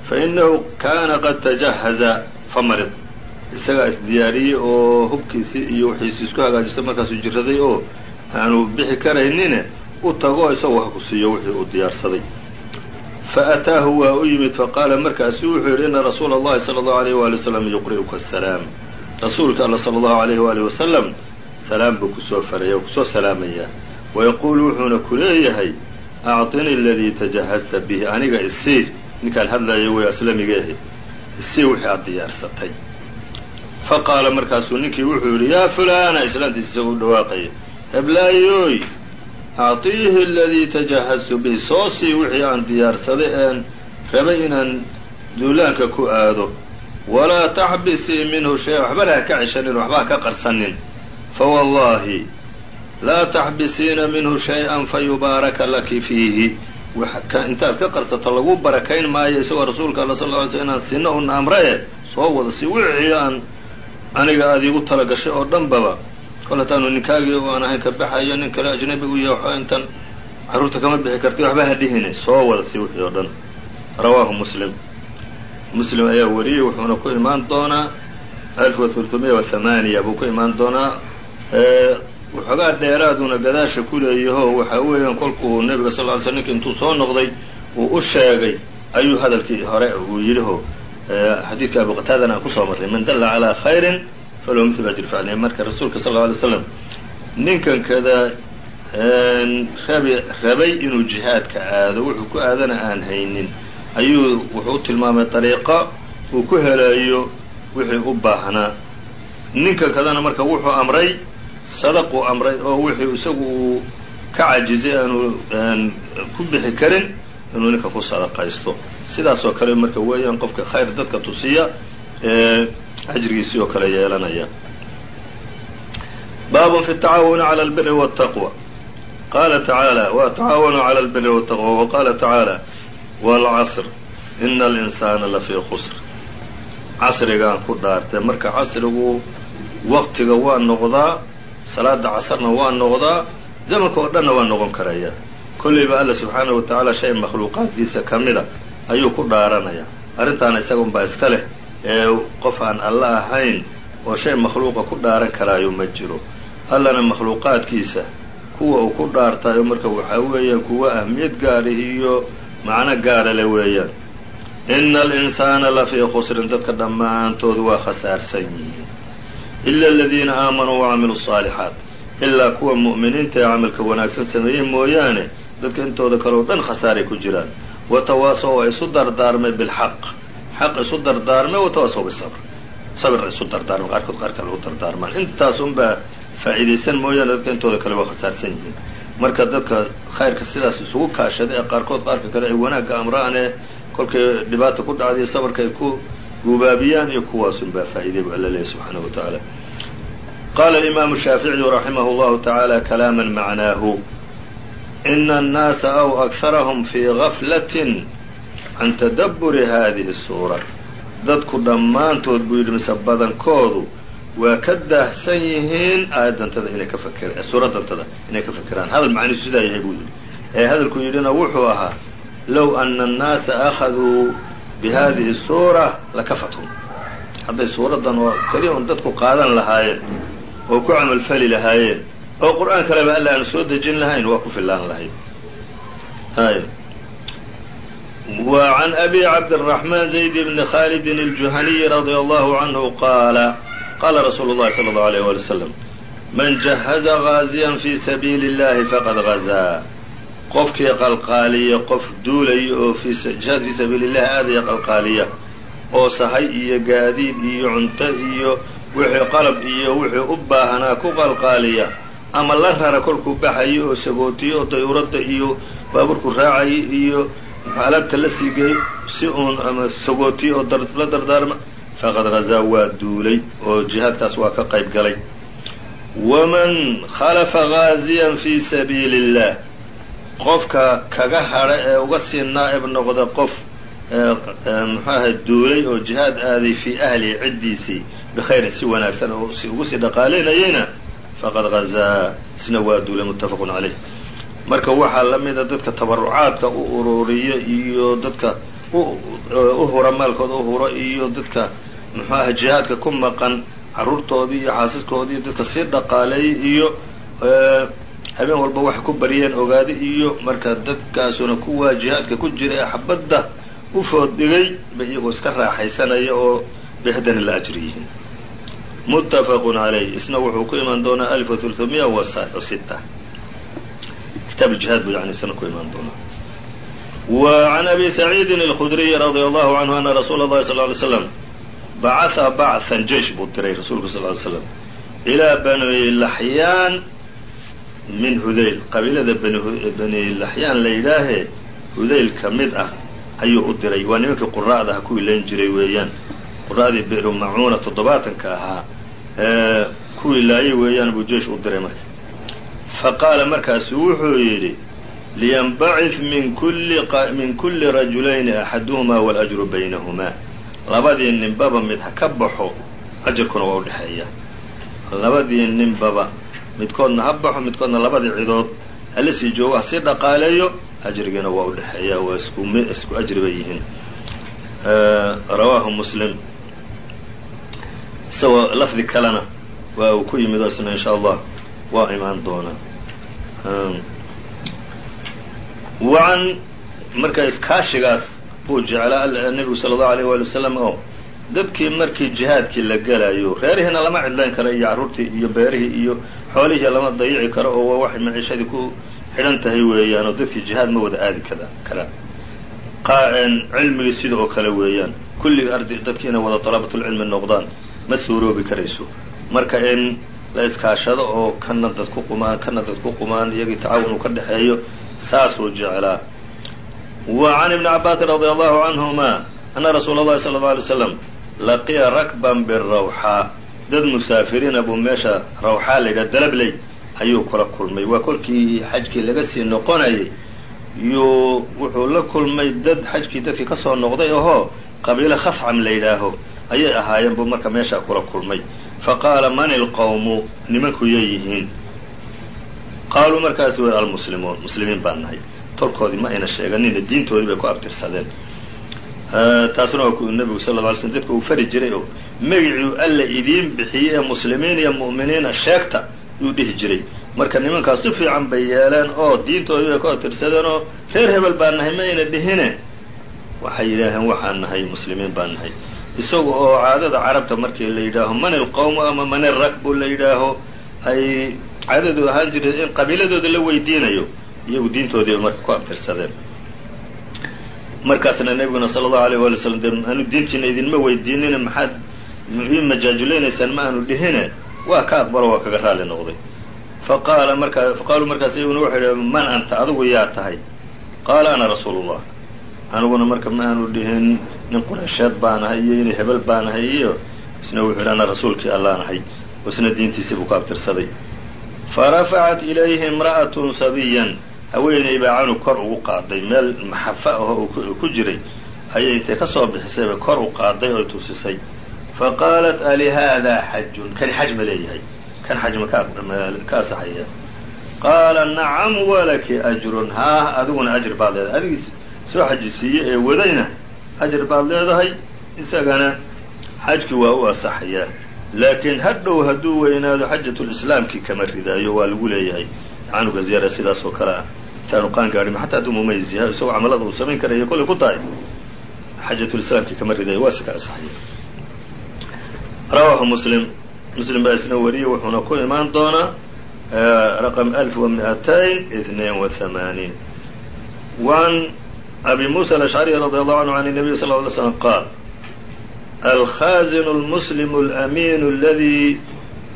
fa innahu kaana qad tajahaza fa marid isagaa isdiyaariyey oo hubkiisii iyo wixiisi isku hagaajistay markaasuu jiraday oo aanu bixi karaynine u tago isagoo ha ku siiyo wixii uu diyaarsaday fa ataahu waa u yimid faqaala markaasu wuxuu yidhi ina rasuula allahi sala allahu alayh waali wasalam yuqri'uka asalaam rasuulka alla sala allahu alayhi waali wasalam salaam buu ku soo faraya oo ku soo salaamayaa wayaquulu wuxuuna ku leeyahay acطini aladii tajahazta bihi aniga isii. Ninkaan hadlayo way aslamiga ahi isii wixii aad diyaarsatay faqaala markaasuu ninkii wuxuu yidhi yaa fulaana islaantiisa isagoo u dhawaaqaya heblaayoy acطiihi aladii tajahaztu bihi soo sii wixii aan diyaarsaday een rabay inaan duulaanka ku aado. Walaa taxbisii minhu shay waxbana ha ka ceshanin waxba ha ka qarsanin. Fawallaahi laa taxbisiina minhu shay-an fayubaaraka laki fiihi. Intaad ka qarsato lagu barakayn maayo isagoo rasuulka alla sal ly sl inaan sino una amrae soo wada si wixii aan aniga aada iigu tala gashay oo dhanbaba kol hataanu ninkaagii aan ahayn ka baxayo nin kale ajnabi u yahay waxba intan carruurta kama bixi karti waxba ha dhihine. Soo wada si wixii oo dhan. Rawaahu muslim. Muslim ayaa wariyey wuxuuna ku imaan doonaa alf wa hulhumiya wa hamaaniya buu ku imaan doonaa waxoogaa dheeraaduna gadaasha ku leeyaho waxaa weeyaan kolkuu nebiga sal ly sl ninki intuu soo noqday uu u sheegay ayuu hadalkii hore uu yidhiho xadiidka abu qataadana aan ku soo marray man dalla calaa khayrin falahu mithlu ajri faclihi marka rasuulka sal alay slam ninkan kada rabay inuu jihaadka aado wuxuu ku aadana aan haynin. Ayuu wuxuu u tilmaamay dariiqo uu ku helayo wixii u baahnaa ninkan kadana marka wuxuu amray sadaquu amray oo wixii isagu uu ka cajizay aanu ku bixi karin inuu ninka ku sadaqaysto sidaasoo kale marka weeyaan qofka khayr dadka tusiya ee ajrigiisii oo kale yeelanaya baabun fi tacaawuni cala albiri wاtaqwa qaala tacaala wa tacaawanuu cala albiri wاtaqwa wa qaala tacaala wاlcasr ina alinsaana lafii khusr casrigaan ku dhaartay marka casrigu waqtiga waa noqdaa salaada casarna waa noqdaa zamanka oo dhanna waa noqon karaya kollayba alla subxaana wa tacaala shay makhluuqaadkiisa ka mida ayuu ku dhaaranayaa arrintaana isagunbaa iska leh ee qof aan alla ahayn oo shay makhluuqa ku dhaaran karaayo ma jiro. Allana makhluuqaadkiisa kuwa uu ku dhaartayo marka waxaa weeyaan kuwa ahmiyad gaara iyo macno gaara le weeyaan. Ina alinsaana la fii khusrin dadka dhammaantood waa khasaarsan yihiin. Ila aladiina aamanuu wa wacamiluu saalixaat ilaa kuwa mu'miniinta ee camalka wanaagsan sameeyey mooyaane dadka intooda kale o dhan khasaaray ku jiraan. Watawaasow waa isu dardaarmay bilxaq. Xaq isu dardaarmay watawaasow bisabr. Sabr isu dardaarmay qaarkood qaar kale u dardaarmaan intaas unbaa faa'iidaysan mooyaane dadka intooda kale waa khasaarsan yihiin. Marka dadka khayrka sidaas isugu kaashaday ee qaarkood qaarka kale ay wanaagga amraan ee kolkay dhibaata ku dhacday sabarka ay ku gubaabiyaan iyo kuwaasun baa faa'iiday bu alla leeyahy subxaanahu wa tacaala. Qaala alimaamu shaaficiyu raximah llahu tacaala kalaaman macnaahu ina annaasa aw akharahum fii gaflatin can tadabburi hadihi suura dadku dhammaantood buu yidhi mise badankoodu waa ka daahsan yihiin aayaddantada inay ka fakr suuradantada inay ka fakeraan hadal macniisu sidaa yahay buu yidhi ee hadalku yidhina wuxuu ahaa low ana annaasa akhaduu bi hadihi suura lakafathum hadday suuraddan oo keliya dadku qaadan lahaayeen oo ku camalfali lahaayeen oo qur'aan kaleba alla soo dejin lahayn waa ku fillaan lahayd. Wa can abi cabdiraxmaan zayd bni khaalidin aljuhaniyi radia allahu canhu qaala qaala rasuulu llahi sala allahu alayh wali wasalam man jahaza gaaziyan fii sabiili اllahi faqad gazaa qofkii qalqaaliya qof duulaya oo jihaad fii sabiili illahi aadaya qalqaaliya oo sahay iyo gaadiid iyo cunto iyo wixii qalab iyo wixii u baahnaa ku qalqaaliya ama la rara kolkuu baxayo oo sagootiyo oo dayuuradda iyo baaburku raacayay iyo alaabta la sii geeyo si uun ama sagootiyo oo la dardaarma faqad hazaa waa duulay oo jihaadkaas waa ka qayb galay. Waman khalafa gaaziyan fii sabiili اllah qofka kaga hadha ee uga sii naa'ib noqda qof muxuu ahay duulay oo jihaad aaday fii ahlihi ciddiisii bikhayrin si wanaagsan oo si ugu sii dhaqaalaynayayna faqad hazaa isna waa duulay muttafaqun calayh marka waxaa la mida dadka tabarucaadka u ururiya iyo dadka u hura maalkooda u huro iyo dadka muxuu ahay jihaadka ku maqan carruurtoodii iyo xaasaskoodii dadka sii dhaqaaleeyay iyo habeen walba waxay ku baryeen ogaada iyo marka dadkaasuna kuwaa jihaadka ku jira ee xabadda u foodhigay bay iyagoo iska raaxaysanaya oo bay haddana la ajri muttafaqun calayh isna wuxuu ku imaan doonaa hulthumiya wa sita kitaab jihaad buu yani isna ku imaan doonaa. Wa can abi saciidin alkhudriyi radia allahu canhu ana rasuula اllahi sal ly slam bacatha bachan jeish buu diray rasuulku sal ly slam ilaa bani laxyaan min hudayl. Qabiilada bani laxyaan la yidhaahee hudayl ka mid ah ayuu u diray. Waa nimankii quraa'da ah kuwii leen jiray weeyaan. Qura'dii biru macuuna toddobaatanka ahaa kuwii laayay weeyaan buu jeish u diray marka. Fa qaala markaasu wuxuu yidhi liyanbacid min kulli rajulayni axaduhumaa waاlajru baynahumaa labadii ninbaba mid ha ka baxo ajarkuna waa udhexeeya labadii ninbaba midkoodna ha baxo midkoodna labadii cidood hala sii joogo ha sii dhaqaaleeyo ajrigiina waa udhexeeya waa isku ajri bay yihiin. Rawaahu muslim isagoo lafdi kalena waa uu ku yimid oo isna in sha allah waa imaan doonaa wacan marka iskaashigaas buu jeclaa nebigu sala allahu alayh waali wasalam oo dadkii markii jihaadkii la gelayo reerihiina lama cidlayn karo iyo carruurtii iyo beerihii iyo xoolihii lama dayici karo oo waa waxay maciishadii ku xidhan tahay weeyaan oo dadkii jihaad ma wada aadi karaan cilmigii sida oo kale weeyaan. Kulli ardi dadkii inay wada dalabatulcilmi noqdaan ma suuroobi karayso. Marka in la iskaashado oo kana dad ku qumaan kana dad ku qumaan iyagii tacaawun uu ka dhexeeyo saasuu jeclaa. Wa can ibni cabaasin radia allahu canhuma ana rasuula اllahi sala اllau alay slam laqiya rakban birawxaa dad musaafiriina buu meesha rawxaa la yidhaha dalabley ayuu kula kulmay. Waa kolkii xajkii laga sii noqonayay yuu wuxuu la kulmay dad xajkii dadkii ka soo noqday ahoo qabiilo khafcam la yidhaaho ayay ahaayeen buu marka meeshaa kula kulmay. Faqaala man ilqowmu nimanku yay yihiin. Qaaluu markaasi wer almuslimuun. Muslimiin baan nahay. Tolkoodii ma ayna sheeganina diintoodii bay ku abtirsadeen. Taasuna waa nebigu sal lla alay slm dadka uu fari jiray oo magicuu alla idiin bixiyey ee muslimiin iyo mu'miniina sheegta yuu dhihi jiray. Marka nimankaas si fiican bay yeeleen oo diintoodii bay ku abtirsadeen oo reer hebel baan nahay ma ayna dhihine waxay yidhaaheen waxaan nahay muslimiin baan nahay. Isaga oo caadada carabta markii la yidhaaho man ilqowmu ama man ilrakbu la yidhaaho ay caadadu ahaan jirtay in qabiiladooda la weydiinayo iyagu diintoodiiba marka ku abtirsadeen. Markaasna nebiguna sala allahu alayh waali slam de aanu diintiina idinma weydiinine maxaad ii majaajuleynaysaan ma aanu dhihine? Waa ka aqbalo waa kaga raali noqday. Faqaala markaa faqaaluu markaas iyaguna waxay idhi man anta adigu yaa tahay. Qaala ana rasuulu llah aniguna marka ma aanu dhihin nin qureysheed baan ahay iyo inay hebel baan ahay iyo isna wuxuu yidhi ana rasuulkii allaan ahay oo isna diintiisii buu ku abtirsaday farafacat ilayhi imra'atun sabiyan. Haweeney baa canug kor ugu qaaday meel maxafa aho ku jiray ayay intay ka soo bixisay bay kor u qaaday oo tusisay. Faqaalat alihaadaa xajun kani xaj ma leeyahay. Kan xaj ma ka asaxaya qaala nacam walaki ajrun. Haah adiguna ajr baad leedahay. Adigii soo xaji siiye ee wadayna ajr baad leedahay isagana xajki waa u asaxayaa laakiin hadhow hadduu weynaado xajatulislaamkii kama ridaayo waa lagu leeyahay. Canuga ziyaara sidaas oo kale ah. Intaanu qaan gaadhin xataa hadduu mumayis yahay isagoo camalada uu samayn karaya kollay ku tahay. Xajatulislaamkii kama ridayo waa sika asaxaya rawaaxu muslim. Muslim baa isna wariyey wuxuuna ku imaan doonaa raqam alf wa mi'atayn itnain wa hamaaniin wan abi musa alashcariy radi allahu canhu can الnabiy sal ly slm qaal alkhazinu اlmuslimu اlamiinu aladi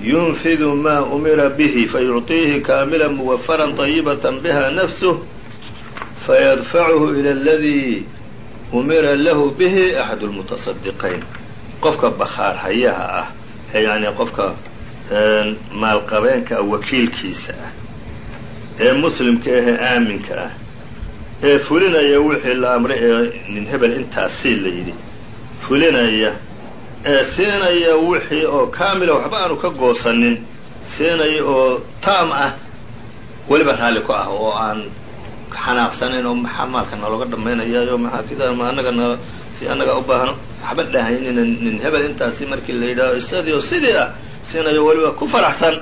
yunfidu ma umira bihi fayucطiihi kaamila muwafara طayibaة biha nafsuh fayadfacuhu ilى اladi umira lahu bihi axad اlmutaصadiqayn qofka bakhaar hayaha ah ee yani qofka maalqabeenka wakiilkiisa ah ee muslimka ahee aaminka ah ee fulinaya wixii la amray ee nin hebel intaas la yidhi. Fulinaya ee siinaya wixii oo kaamila waxba aanu ka goosanin. Siinaya oo taam ah weliba raalli ku ah oo aan xanaaqsanayn oo maxaa maalka nalooga dhammaynayaayo maxaa kida annaga na si annaga u baahan waxba dhahaynina nin hebel intaasi markii la yidhaaho isadii oo sidii ah siinayo weliba ku faraxsan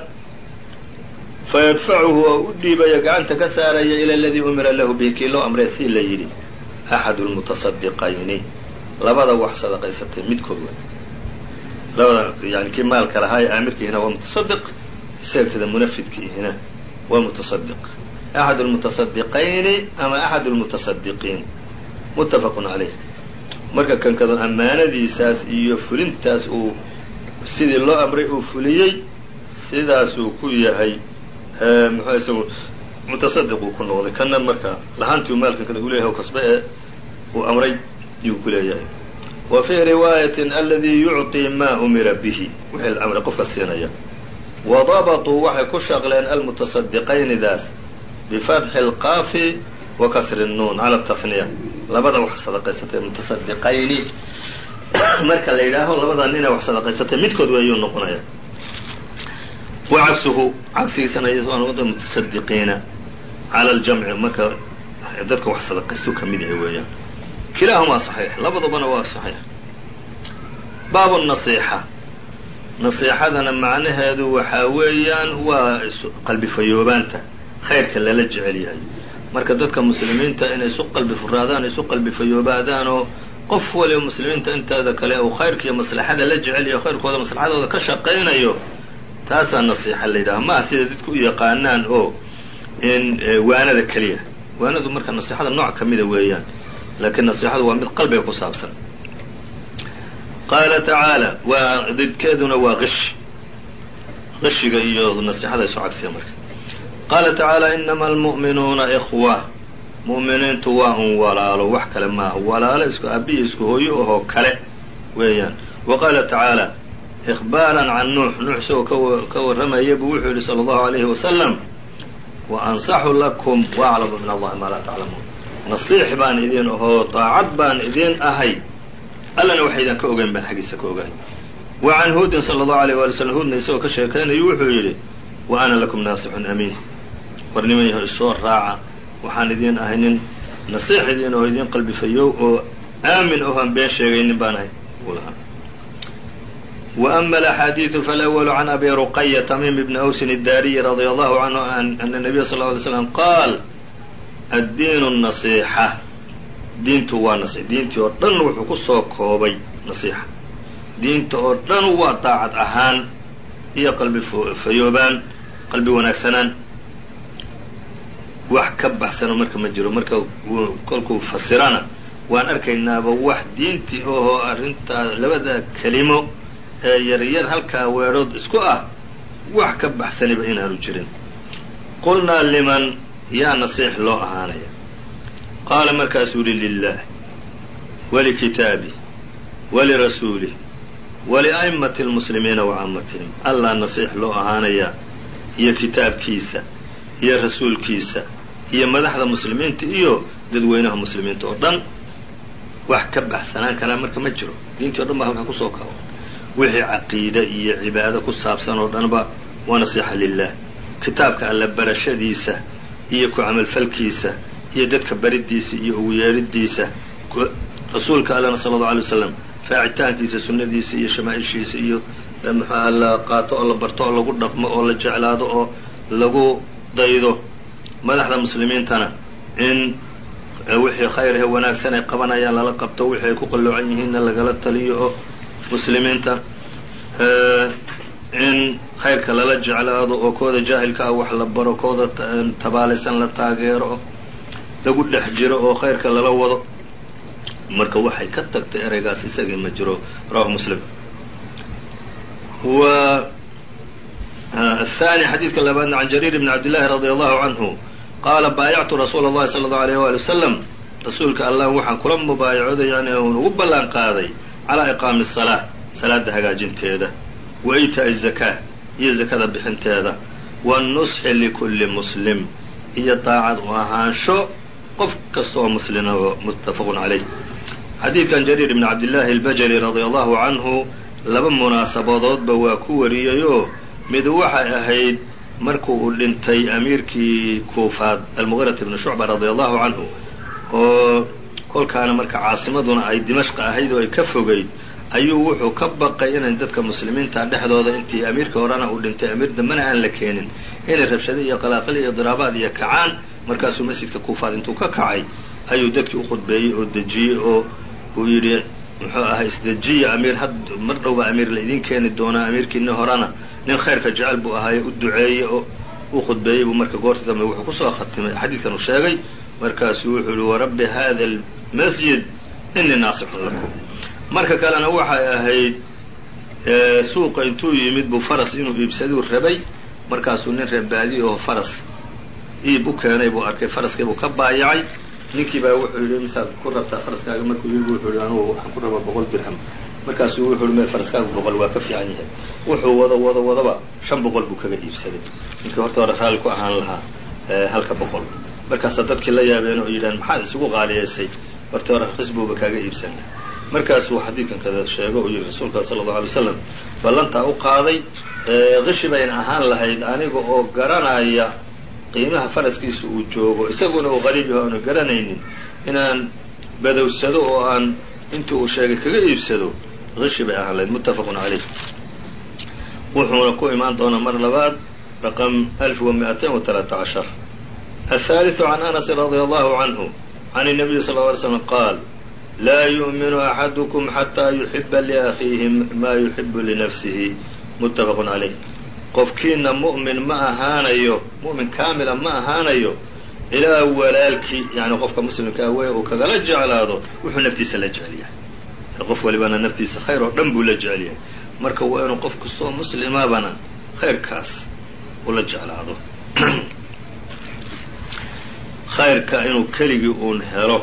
fayadfacuhu oo u dhiibaya gacanta ka saaraya ila aladii umira lahu bihi kii loo amree si la yidhi axadu lmutasadiqayni labada wax sadaqaysatay midkood wey labada yani kii maalka lahaa ee aamirkiihina waa mutasadiq isagtada munafidkiihina waa mutasadiq axad lmutasadiqayni ama axad lmutasadiqiin muttafaqun calayh marka kankado ammaanadiisaas iyo fulintaas uu sidii loo amray uu fuliyey sidaasuu ku yahay muxuu isagu mutasadiq uu ku noqday kana marka lahaantii maalkan kada uu leyahay kasbe ee uu amray yuu ku leeyahay wa fii riwaayatin aladii yucطii ma umira bihi wixii la amray qofka siinaya wa dabaطuu waxay ku shaqleen almutasadiqaynidaas bifatxi اlqaafi wa kasri الnuun cala tafniya labada wax sadaqaysatay mutasadiqayni <coughs> marka la yidhaaho labada nina wax sadaqaysatay midkood weeyuu noqonaya wcagsuhu cagsigiisana iyadoo mutasadiqiina cala aljamci marka dadka wax sadaqaystu ka mid weeyaan kilaahumaa saxiix labadabana waa saxiix baabu nasiixa nasiixadana macnaheedu waxaa weeyaan waa qalbifayoobaanta khayrka lala jecel yahay marka dadka muslimiinta inay isu qalbi furaadaan isu qalbifayoobaadaanoo qof waliba muslimiinta inteeda kale uu khayrka iyo maslaxada la jecel yahay khayrkooda maslaxadooda ka shaqaynayo taasaa nasiixa la yidhaha ma ah sida dadku u yaqaanaan oo in waanada keliya. Waanadu marka nasiixada nooc ka mida weeyaan laakiin nasiixadu waa mid qalbiga ku saabsan. Qaala tacaala waa didkeeduna waa qish. Qishiga iyo nasiixada isu cagsiya marka. Qaala tacaala inama almu'minuuna ikhwa. Mu'miniintu waa un walaalo wax kale maaha. Walaalo isku aabiya isku hooyo ahoo kale weeyaan. Wa qaala tacaala ikhbaaran can nuux nuux isagoo ka warramaya buu wuxuu yihi sala allahu alayhi wasalam wa ansaxu lakum waaclamu min allahi maa laa taclamuun. Nasiix baan idin ahoo daacad baan idin ahay. Allana waxa idaan ka ogeyn baan xaggiisa ka ogahay. Wa can huudin sala allahu alayh waali slm huudna isagoo ka sheekaynayu wuxuu yidhi wa ana lakum naasixun amiin. War niman yaho isoo raaca waxaan idiin ahay nin nasiix idiin oo idiin qalbifayow oo aamin ohan been sheegaynin baan ahay. Wa ama alaxaadiidu falأwalu can abi ruqaya tamiim bni awsin الdaariyi radia allahu canhu ana nabiya sal ly slam qaal addiinu nasiixa diintu waa nasi diintii oo dhan wuxuu ku soo koobay nasiixa diinta oo dhan waa daacad ahaan iyo qalbi fayoobaan qalbi wanaagsanaan wax ka baxsano marka ma jiro marka kolkuu fasirana waan arkaynaaba wax diintii ohoo arrintaa labada kelimo ee yaryar halkaa weedhood isku ah wax ka baxsaniba inaanu jirin. Qulnaa liman yaa nasiix loo ahaanaya. Qaala markaasuu yihi lilah walikitaabih walirasuulih walia'immati lmuslimiina wa caamatihim allaa nasiix loo ahaanayaa iyo kitaabkiisa iyo rasuulkiisa iyo madaxda muslimiinta iyo dadweynaha muslimiinta oo dhan wax ka baxsanaan karaa marka ma jiro. Diintii o dhan baa halkaa ku soo kabo wixii caqiide iyo cibaado ku saabsan oo dhanba waa nasiixa lilah kitaabka alla barashadiisa iyo ku camalfalkiisa iyo dadka baridiisa iyo ugu yeedhidiisa rasuulka allana sala allau alay waslam faacitaankiisa sunnadiisa iyo shamaaishiisa iyo muxuaha la qaato oo la barto oo lagu dhaqmo oo la jeclaado oo lagu daydo madaxda muslimiintana in wixii khayr ee wanaagsan ay qabanayaan lala qabto wixii ay ku qalloocan yihiinna lagala taliyo oo muslimiinta eh, in khayrka lala jeclaado oo kooda jaahilka ah wax la baro kooda eh, tabaalaysan la taageero lagu dhex jiro oo khayrka lala wado. Marka waxay ka tagtay ereygaas isagii ma jiro. Rawahu muslim. W eh, ahaani xadiidka labaadna can jariir bni cabdillahi radia allahu canhu qaala baayactu rasuula allahi sala allau alayh waali wasalam rasuulka allah waxaan kula mubaayacooday yani ugu ballan qaaday calaa iqaami asalaa salaada hagaajinteeda wa itaai zakaa iyo zakada bixinteeda wanusxi likulli muslim iyo daacad u ahaansho qof kasta oo muslima ah oo muttafaqun calayh. Xadiidkan jariir ibni cabdillaahi albajali radia allahu canhu laba munaasabadoodba waa ku wariyeyoo mid waxay ahayd marku uu dhintay amiirkii kuufaad almuqirat ibnu shucba radia allahu canhu oo kolkaana marka caasimaduna ay dimashqa ahayd oo ay ka fogayd ayuu wuxuu ka baqay inay dadka muslimiinta dhexdooda intii amiirka horena uu dhintay amiir dambena aan la keenin. Inay rabshado iyo qalaaqil iyo diraabaad iyo kacaan markaasuu masjidka kuufaad intuu ka kacay ayuu dadkii u khudbeeyey oo dejiyey oo uu yidhi muxuu ahay isdejiya amiir had mar dhowba amiir la idiin keeni doonaa amiirkiini horena. Nin khayrka jecel buu ahaaye u duceeyey oo u khudbeeyey buu marka goorta dambe wuxuu ku soo khatimay. Xadiidkan uu sheegay markaasuu wuxuu yihi warabbi hada almasjid inii naasixun lakum. Marka kalena waxay ahayd suuqa intuu yimid buu faras inuu iibsaduu rabay. Markaasuu nin reebaadi oo faras iib u keenay buu arkay faraskii buu ka baayacay. Ninkii baa wuxuu yidhi misaad ku rabtaa faraskaaga? Markuu iigu wuxuu yihi anugu waxaan ku rabaa boqol dirham. Markaasuu wuxuu yihi meel faraskaagu boqol waa ka fiican yahay. Wuxuu wado wado wadaba shan boqol buu kaga iibsaday. Ninkii horta hore raalli ku ahaan lahaa halka boqol markaasaa dadkii la yaabeen oo yidhahan maxaad isugu qaaliyaysay horta hore xisbuuba kaaga iibsana markaasuu xadiidkan kada sheego uu yihi rasuulka sala allau alay wasalam ballantaa u qaaday qishi bayna ahaan lahayd aniga oo garanaya qiimaha faraskiisa uu joogo. Isaguna uu qariib yaho aanu garanaynin inaan badowsado oo aan intii uu sheegay kaga iibsado qishi bay ahaan lahayd. Muttafaqun calayh wuxuuna ku imaan doonaa mar labaad raqam alf wa miatain wa talaata cashar aلثaaliثu can anasi radia allahu canhu can الnabiyi sal ly slm qaal laa yu'minu axadukum xataa yuxiba liakhiihi maa yuxibu linafsihi muttafaqun calayh qofkiina mu'min ma ahaanayo mu'min kaamila ma ahaanayo ilaa walaalkii yani qofka muslimkaa wey uu kagala jeclaado wuxuu naftiisa la jecel yahay qof walibana naftiisa khayr oo dhan buu la jecel yahay marka waa inuu qof kastoo muslimabana khayrkaas ula jeclaado khayrka inuu keligii uun helo.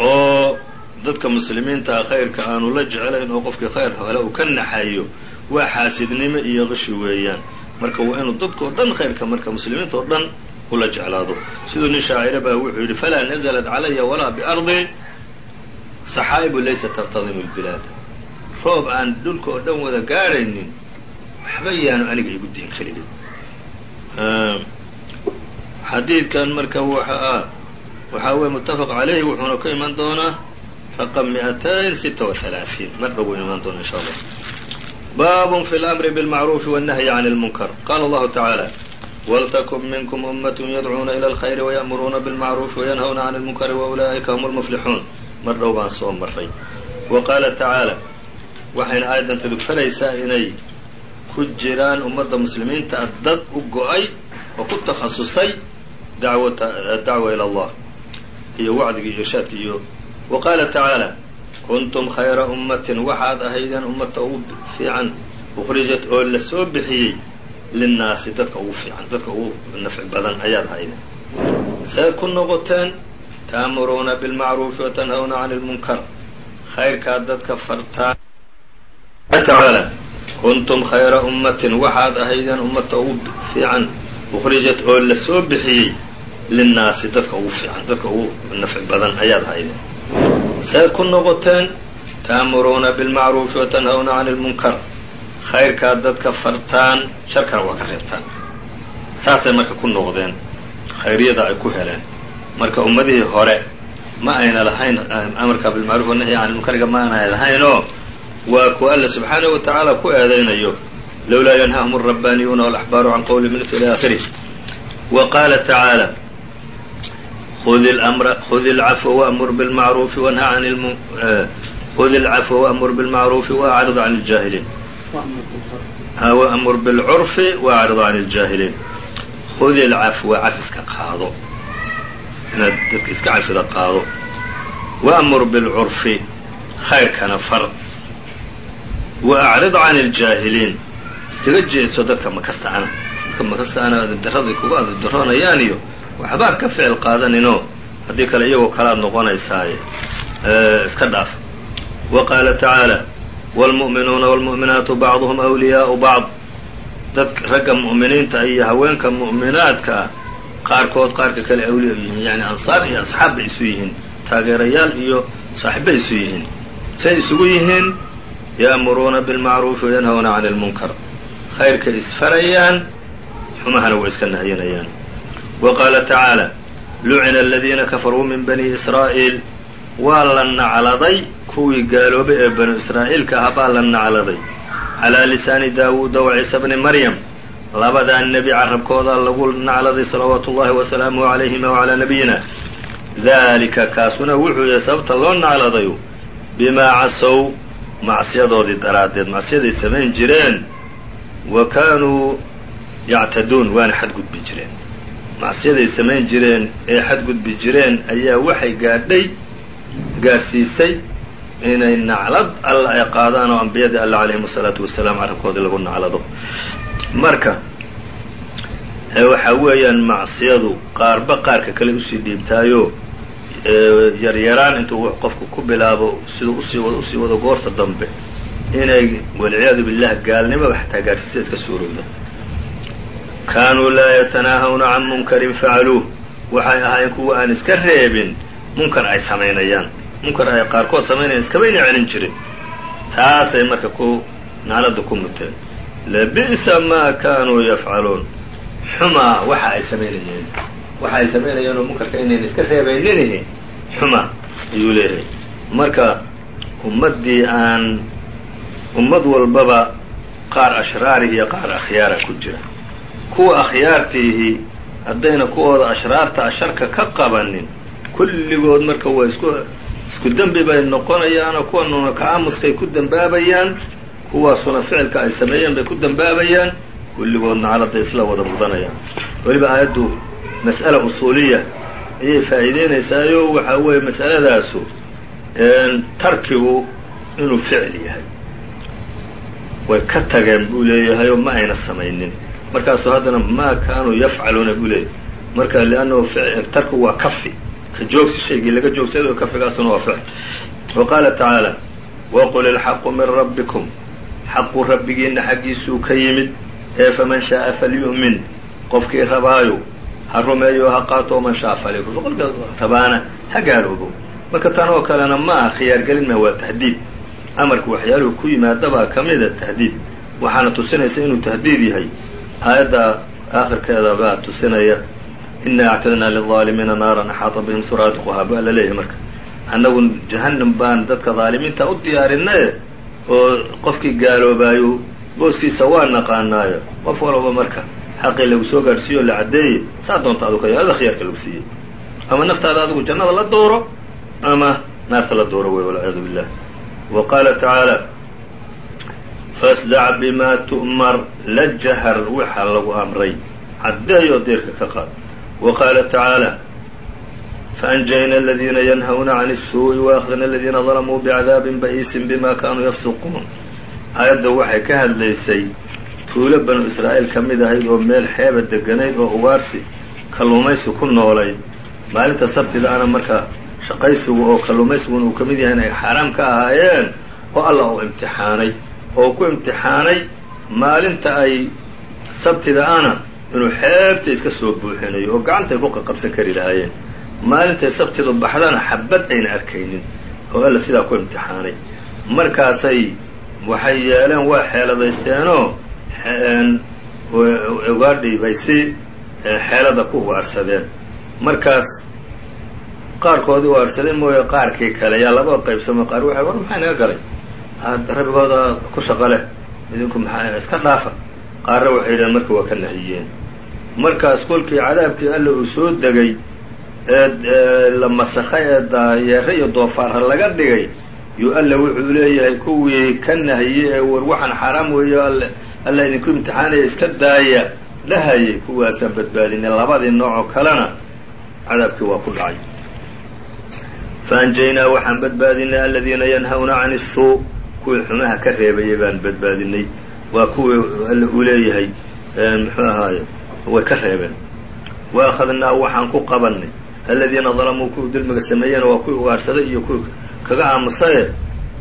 Oo dadka muslimiintaa khayrka aanu la jeclayn oo qofkii khayr helo uu ka naxayo waa xaasidnimo iyo qishi weeyaan. Marka waa inuu dadkao dhan khayrka marka muslimiinta oo dhan ula jeclaado. Siduu nin shaacire baa wuxuu yidhi falaa naزlat calaya walaa biardi. Saxaa'ibu laysa tartadimu lbilaad. Roob aan dhulka oo dhan wada gaadhaynin waxba yaanu aniga igu diin keligay xadiidkan marka waxa ah waxaa weye mutafaq calayhi wuxuuna ka iman doonaa raqam miatayn sita wa halaaثiin mar dhow imaan doona insha allah baab fi اlamri bاlmacruufi wالnahyi can اlmunkar qala allahu tacaala wltkun minkum umat yadcuuna ilى اlkhayri wayaأmuruuna bاlmacruufi wayanhawna can اlmunkari waulaa'ika hum اlmuflixuun mar dhow baan soo maray wa qaala tacaala waxayna aayaddan tudugfanaysaa inay ku jiraan ummadda muslimiinta dad u go-ay oo ku takhasusay dacwata dacwa ila allah iyo wacdiga iyo irshaadka iyo wa qaala tacaala kuntum khayra ummatin waxaad ahaydeen ummata ugu fiican ukhrijat oo la soo bixiyey linnaasi dadka ugu fiican dadka ugu nafci badan ayaad ahaydeen saad ku noqoteen ta'muruuna bilmacruufi wa tanhawna cani lmunkar khayrkaad dadka fartaan tacaala kuntum khayra ummatin waxaad ahaydeen ummata ugu fiican ukhrijat oo la soo bixiyey linnaasi dadka ugu fiican dadka ugu nafci badan ayaad ahaydeen saad ku noqoteen ta'muruuna bilmacruufi wa tanhawna cani lmunkar khayrkaad dadka fartaan sharkana waa ka reebtaan saasay marka ku noqdeen khayryada ay ku heleen marka ummadihii hore ma ayna lahayn amarka bilmacruf wanahyi can lmunkariga ma ayna lahaynoo waa kuwa alla subxaanahu wa tacaala ku eedaynayo lowlaa yanhahum alrabbaaniyuuna walaxbaaru can qowli mintu ila aakhirih wa tacaala khud ilcafwa waamur bilmacruufi wanha can ilcafwa waamur bilmacruufi waacrid can can iljaahiliin khud ilcafwa cafiska qaado inaad dadka iska cafida qaado waamur bilcurfi khayrkana far wa acrid can iljaahiliin iskaga jeedso dadka makasta'ana dadka makasta'ana adabdarrada kugu adabdarroonayaan iyo waxbaa ka ficil qaadaninoo haddii kale iyagoo kalaad noqonaysaaye. Iska dhaaf. Wa qaala tacaala wاlmu'minuuna wاlmu'minaatu bacduhum awliyaau bacd dad ragga mu'miniinta iyo haweenka mu'minaadka ah qaarkood qaarka kale awliya yihiin. Yani ansaar iyo asxaab bay isu yihiin. Taageerayaal iyo saaxibbay isu yihiin. Say isugu yihiin ya'muruuna bilmacruufi wayanhawna cani lmunkar khayrka isfarayaan xumahana waa iska nahyanayaan wa qaala tacaala lucina aladiina kafaruu min bani israa'iil waa la nacladay kuwii gaaloobay ee banu israa'iilka ahaa baa la nacladay calaa lisaani daawuuda wa ciisa bni maryam labadaa nebi carabkooda lagu nacladay salawaatu ullahi wasalaamuhu calayhima wacalaa nabiyina daalika kaasuna wuxuu yahay sababta loo nacladayo bimaa casow macsiyadoodii daraaddeed macsiyaday samayn jireen wa kaanuu yactaduun waana xadgudbi jireen macsiyaday samayn jireen ee xadgudbi jireen ayaa waxay gaadhay gaadhsiisay inay naclad alla ay qaadaan oo ambiyadii alla calayhim asalaatu wasalaam carabkoodii lagu naclado. Marka waxaa weeyaan macsiyadu qaarba qaarka kale u sii dhiibtaayo yaryaraan intuu qofku ku bilaabo siduu u sii wado u sii wado goorta dambe inay walciyaadu billah gaalnimaba xataa gaadhsiisa iska suurowda kaanuu laa yatanaahawna can munkarin facaluuh waxay ahaayeen kuwa aan iska reebin. Munkar ay samaynayaan. Munkar ay qaarkood samaynayaan iskabayna celin jirin. Taasay marka ku naalada ku muteen. Labi'sa maa kaanuu yafcaluun xumaa waxa ay samaynayeen. Waxa ay samaynayeen oo munkarka inayn iska reebayninihi xuma ayuu leeyahay. Marka ummaddii aan ummad walbaba qaar ashraarihi iyo qaar akhyaara ku jira kuwa akhyaartiihi haddayna kuwooda ashraarta asharka ka qabanin kulligood marka waa isku isku dembi bay noqonayaanoo kuwanuna ka-aamuskay ku dembaabayaan kuwaasuna ficilka ay sameeyeen bay ku dembaabayaan kulligoodna calada isla wada mudanayaan. Weliba aayaddu mas'ala usuuliya ayay faa'iideynaysaayoo waxaa weeye mas'aladaasu tarkigu inuu ficil yahay. Way ka tageen buu leeyahay oo ma ayna samaynin markaasuu haddana maa kaanuu yafcaluuna buu leeyahay marka liannahu tarkigu waa kafi. Ka joogsi shaygii laga joogsado kafigaasuna waa ficil wa qaala tacaala waqul ilxaqu min rabbikum. Xaqu rabbigiinna xaggiisuu ka yimid ee faman shaaa falyu'min. Qofkii rabaayo ha rumeeyo ha qaato man shaa falyakfur. Qofka rabaana ha gaaloobo marka tan oo kalena ma aha khiyaargelin ma waa tahdiid. Amarka waxyaaluhu ku yimaadabaa ka mida tahdiid. Waxaana tusinaysa inuu tahdiid yahay aayadda aakhirkeeda baa tusinaya inaa actadnaa lilظaalimiina naaran axaata bihim suraadiquhaa baa la leeyahay marka. Annagu jahannam baan dadka dhaalimiinta u diyaarinaye oo qofkii gaaloobaayo booskiisa waa naqaanaayo. Qof walba marka xaqii lagu soo gaadhsiiyo la caddeeye saa doonta adu ka ada khiyaarka lagu siiyey. Ama naftaada adigu jannada la dooro ama naarta la dooro wey walciyaadu billah wa qaala tacaala fasdac bimaa tu'mar la jahar waxaa lagu amray. Caddeeyoo deerka ka qaad. Wa qaala tacaala faanjayna aladiina yanhawna can isuu'i waakhdina aladiina dalamuu bicadaabin ba'iisin bima kaanuu yafsuquun. Aayadda waxay ka hadlaysay tuulo banu israa'iil ka mid ahayd oo meel xeeba deganayd oo ugaarsi kalluumaysi ku noolayd maalinta sabtidaana marka shaqaysigu oo kalluumaysiguna uu ka mid yahay inay xaaraam ka ahaayeen oo allah uu imtixaanay oo ku imtixaanay maalinta ay sabtida ana inuu xeebta iska soo buuxinayo oo gacantay ku qaqabsan kari lahaayeen. Maalintay sabtidu baxdana xabad ayna arkaynin oo alla sidaa ku imtixaanay. Markaasay waxay yeeleen waa xeeladaysteenoo ugaadhii bay si xeelada ku ugaarsadeen markaas qaarkoodii ugaarsadeen mooye qaarkii kale yaa laba qaybsamo qaar waxay war maxaa naga galay rabbigooda ku shaqo leh idinku maxaa iska dhaafa? Qaarna waxay yidhaheen marka waa ka nahiyeen markaas kolkii cadaabkii alla uu soo degay ee la masakhay ee daayeere iyo doofaarha laga dhigay yuu alla wuxuu leeyahay kuwii ka nahiyey ee war waxaan xaaraam weeyo alle alla idinku imtixaanaya iska daaya. Dhahayay kuwaasaan badbaadinay labadii noocoo kalena cadaabkii waa ku dhacay. Faanjaynaa waxaan badbaadinay aladiina yanhawna can isuu kuwii xumaha ka reebayay baan badbaadinay waa kuwii alla uu leeyahay muxuu ahaaye way ka reebeen wa akhadnaa waxaan ku qabanay aladiina dalamuu kuwii dulmiga sameeyeen waa kuwii ugaarsaday iyo kuwii kaga aamusaye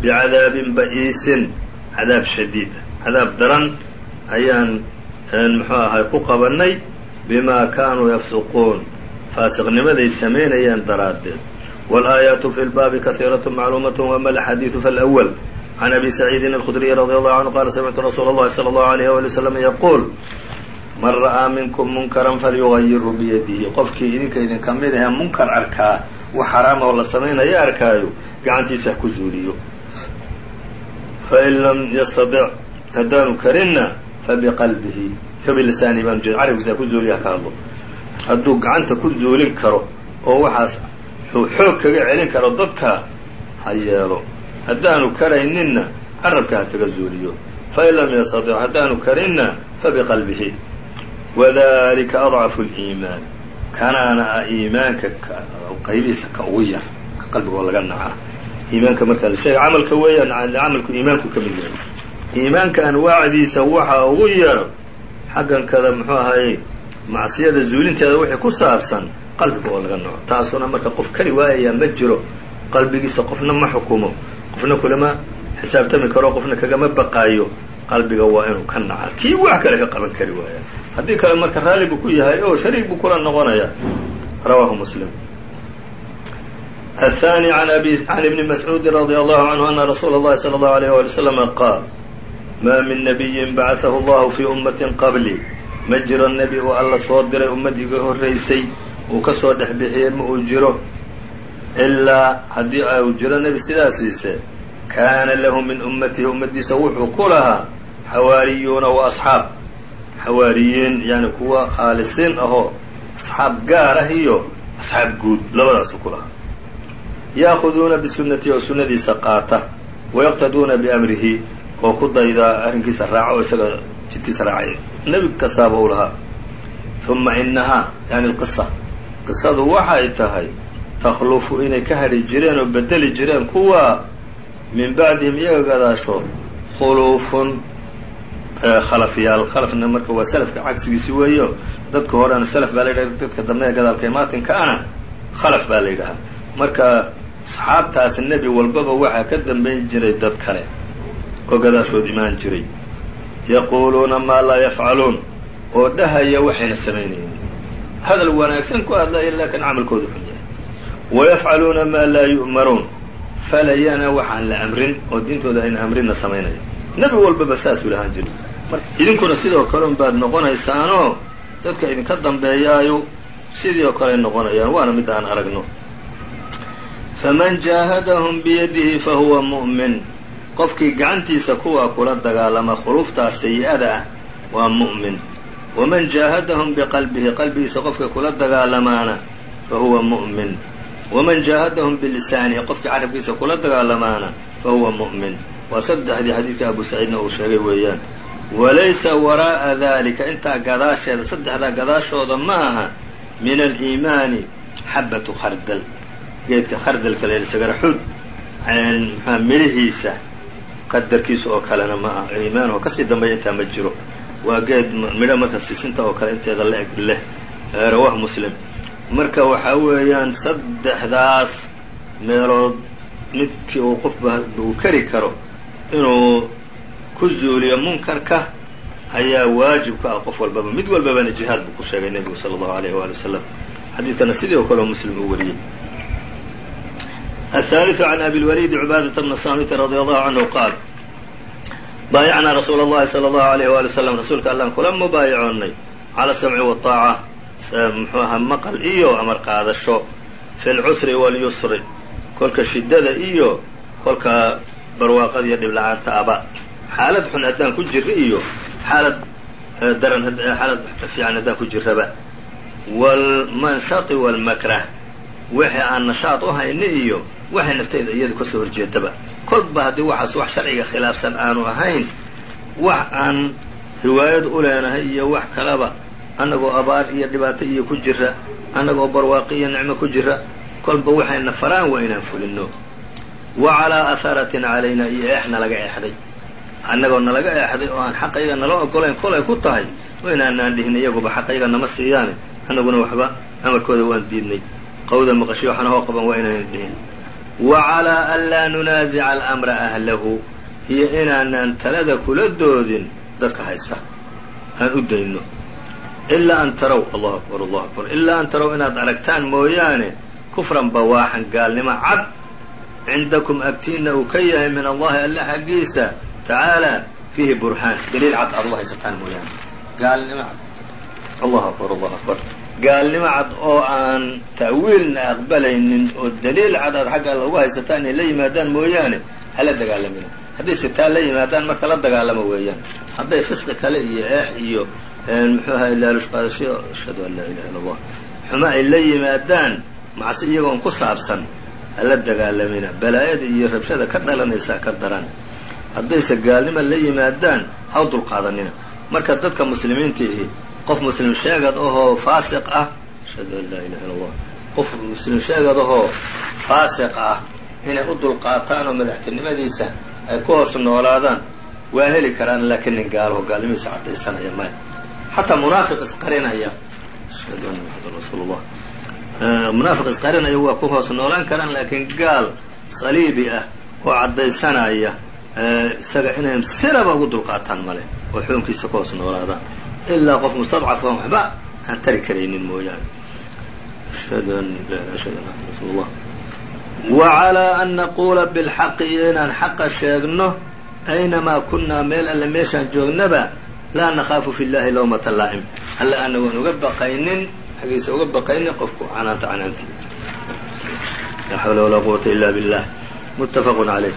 bicadaabin ba'iisin cadaab shadiid cadaab daran ayaan muxuu ahay ku qabanay bimaa kaanuu yafsuquun faasiqnimaday samaynayeen daraaddeed wاlaayaatu fi lbaabi kahiiraة macluumaة wama alxadiiثu falأwl can abi saciidin alkhudriyi radi allahu canhu qala samictu rasuula اllahi salى اllahu alayh wali wslam yaquul man ra'aa minkum munkaran falyugayirhu biyadihi qofkii idinka idinka mid ahee munkar arkaa wax xaraama oo la samaynaya arkaayo gacantiisa ha ku zuuliyo fain lam yastadic haddaanu karinna fabiqalbihi fabilisaani baan ujeeda carabkiisa ha ku zuuliya ha ka hadlo hadduu gacanta ku zuulin karo oo waxaas wuxuu xoog kaga celin karo dadka ha yeelo haddaanu karayninna carabka ha kaga zuuliyo fain lam yastadic haddaanu karinna fabiqalbihi wadalika adcafu liimaan kanaana ah iimaanka qaybihiisa ka ugu yar ka qalbiga oo laga nacaa. Iimaanka markaa sheega camalka weeyaan camalku iimaanku ka mid yahay. Iimaanka anwaacdiisa waxa ugu yar xaggankada muxuu ahaye macsiyada zuulinteeda wixii ku saabsan qalbiga oo laga naco. Taasuna marka qof kari waayayaa ma jiro qalbigiisa qofna ma xukumo qofna kulama xisaabtami karo qofna kagama baqaayo qalbiga waa inuu ka naca kii wax kale ka qaban kari waaya haddii kale marka raalli buu ku yahay oo shariik buu kula noqonaya rawahu muslim الثاني عن, أبي عن ابن مسعود رضي الله عنه أن رsuuل الlahi صلى الله عليه ولي وسلم qاal ma min نبي baعثه الله في أمة qبلي ma jiro nebi uu alla soo diray ummadiga horeysay uu ka soo dhex bixiyey ma uu jiro ilaa haddii uu jiro nebi sidaasiise kaana lahu min ummatihi ummadiisa wuxuu ku lahaa xawaariyuuna wa asxaab xawaariyiin yani kuwa khaalisiin ahoo asxaab gaar ah iyo asxaab guud labadaasu ku lahaa ya'khuduuna bisunati oo sunnadiisa qaata wayaqtaduuna biamrihi oo ku daydaa arrinkiisa raaca oo isaga jidkiisa raacay nebi kastaaba u lahaa uma inahaa yani qisa qisadu waxay tahay takhlufu inay ka hadhi jireen oo bedeli jireen kuwa min bacdihim iyaga gadaasho khuluufun khalafyaal. Khalafna marka waa salafka cagsigiisi weeyo. Dadka horeana salaf baa la yidhaha dadka dambe ee gadaalka ana khalaf baa la yidhahaa marka asxaabtaas nebi walbaba waxaa ka dambayn jiray dad kale oo gadaashood imaan jiray. Yaquuluuna maa laa yafcaluun oo dhahaya waxayna samaynaynin hadal wanaagsan ku hadlaya laakiin camalkoodu xun yahay wayafcaluuna maa laa yu'maruun falayana waxaan la amrin oo diintooda ayna amrinna samaynaya nebi walbaba saasuu lahaan jiray idinkuna sidoo kale un baad noqonaysaanoo dadka idinka dambeeyaayu sidii oo kale ay noqonayaan waana mid aan aragno faman jaahadahum biyadihi fahuwa mu'min qofkii gacantiisa kuwaa kula dagaalama khuluuftaas sayi-ada ah waa mu'min waman jaahadahum biqalbihi qalbigiisa qofka kula dagaalamaana fa huwa mu'min waman jaahadahum bilisaanihi qofkii carabkiisa kula dagaalamaana fa huwa mu'min waa saddexdii xadiidka abu saciidna uu sheegay weeyaan walaysa waraa'a dalika intaa gadaasheeda saddexdaa gadaashooda ma aha min aliimaani xabatu khardal geedka khardalka la sagaraxud mxua midhihiisa qadarkiisa oo kalena ma aha iimaan oo ka sii dambeeya intaa ma jiro waa geed midho marka sisinta oo kale inteeda la-eg leh rawah muslim marka waxaa weeyaan saddexdaas meelood midkii uu qofba uu kari karo inuu ku zuuliyo munkarka ayaa waajib ka ah qof walbaba mid walbabana jihaad buu ku sheegay nebigu sala allahu alayh waali wasalam xadiidkana sidii oo kale oo muslim uu wariyey الثالث عن أبي الوليد عباadة بن الصامت رضي الله عنه qاaل باaيعنaa رsuuل اللhi صلى الله عليه وaلي وسلم rasuulka allaan kula mubaayacoonnay calى السمع والطاacة muxuuaha maqal iyo amar qaadasho. Fi lcusri walyusri kolka shidada iyo kolka barwaaqada iyo dhibla-aanta aba. Xaalad xun haddaan ku jira iyo xaalad daran xaalad fiican haddaan ku jiraba waalmanshaqi waalmakrah wixii aan nashaad u hayna iyo waxay nafteeda iyadu ka soo horjeedaba. Kolba haddii waxaas wax sharciga khilaafsan aanu ahayn wax aan riwaayad u leenahay iyo wax kaleba annagoo abaar iyo dhibaato iyo ku jira annagoo barwaaqi iyo nicmo ku jira kolba waxayna faraan waa inaan fulino wa calaa aharatin calayna iyo eex nalaga eexday. Annagoo nalaga eexday oo aan xaqayga nala ogolayn kolay ku tahay waa inaanaan dhihin iyaguba xaqayga nama siiyaane. Annaguna waxba amarkooda waan diidnay. Qawda maqashiyo waxna hoo qaban waa inaynan dhihin. Wa calaa an laa nunaasica alamra ahlahu iyo inaanaan talada kula doodin dadka haysta. Aan u dayno ilaa an tarow allahu akbar allahu akbar. Ilaa an tarow inaad aragtaan mooyaane kufran bawaaxan gaalnimo cad cindakum agtiina uu ka yahay min allahi alle xaggiisa tacaalaa fiihi burhaan. Daliil cad aad uga haysataan mooyaane. Gaalnimo cad. Allahu akbar allahu akbar. Gaalnimo cad oo aan ta'wiilna aqbalaynin oo daliil cad aad xagga alla uga haysataan inay la yimaadaan mooyaane hala dagaalamina hadday sitaa la yimaadaan marka la dagaalamo weeyaan. Hadday fisqi kale iyo eex iyo muxuu ahay laalush qaadasho ashhadu an laa ilaha illa allah xumo ay la yimaadaan macsi iyagoon ku saabsan hala dagaalamina balaayada iyo rabshada ka dhalanaysaa ka daran haddayse gaalnimo la yimaadaan ha u dulqaadanina. Marka dadka muslimiinta ihi qof muslim sheegad ahoo faasiq ah ashhadu an laa ilaha illa allah qof muslim sheegad ahoo faasiq ah inay u dulqaataan oo madaxtinimadiisa ay ku hoos noolaadaan waa heli karaan laakiin nin gaalaho gaalnimadiisa caddaysanaya maya xataa munaafiq isqarinaya munaafiq isqarinaya waa ku hoos noolaan karaan laakiin gaal saliibi ah oo caddaysanaya isaga inay sinaba ugu dulqaataan male oo xukunkiisa ku hoos noolaadaan ilaa qof mustadcafan waxba aan tari karaynin mooyaane ashhadu an bilxaqi iyo inaan xaqa sheegno aynamaa kunnaa meel alle meeshaan joognaba laa nakhaafu fi llahi lawmata laa'im alle anagoon uga baqaynin xaggiisa uga baqaynin qofku canaanta canaanti laa xawla walaa quwata illa billah muttafaqun calayh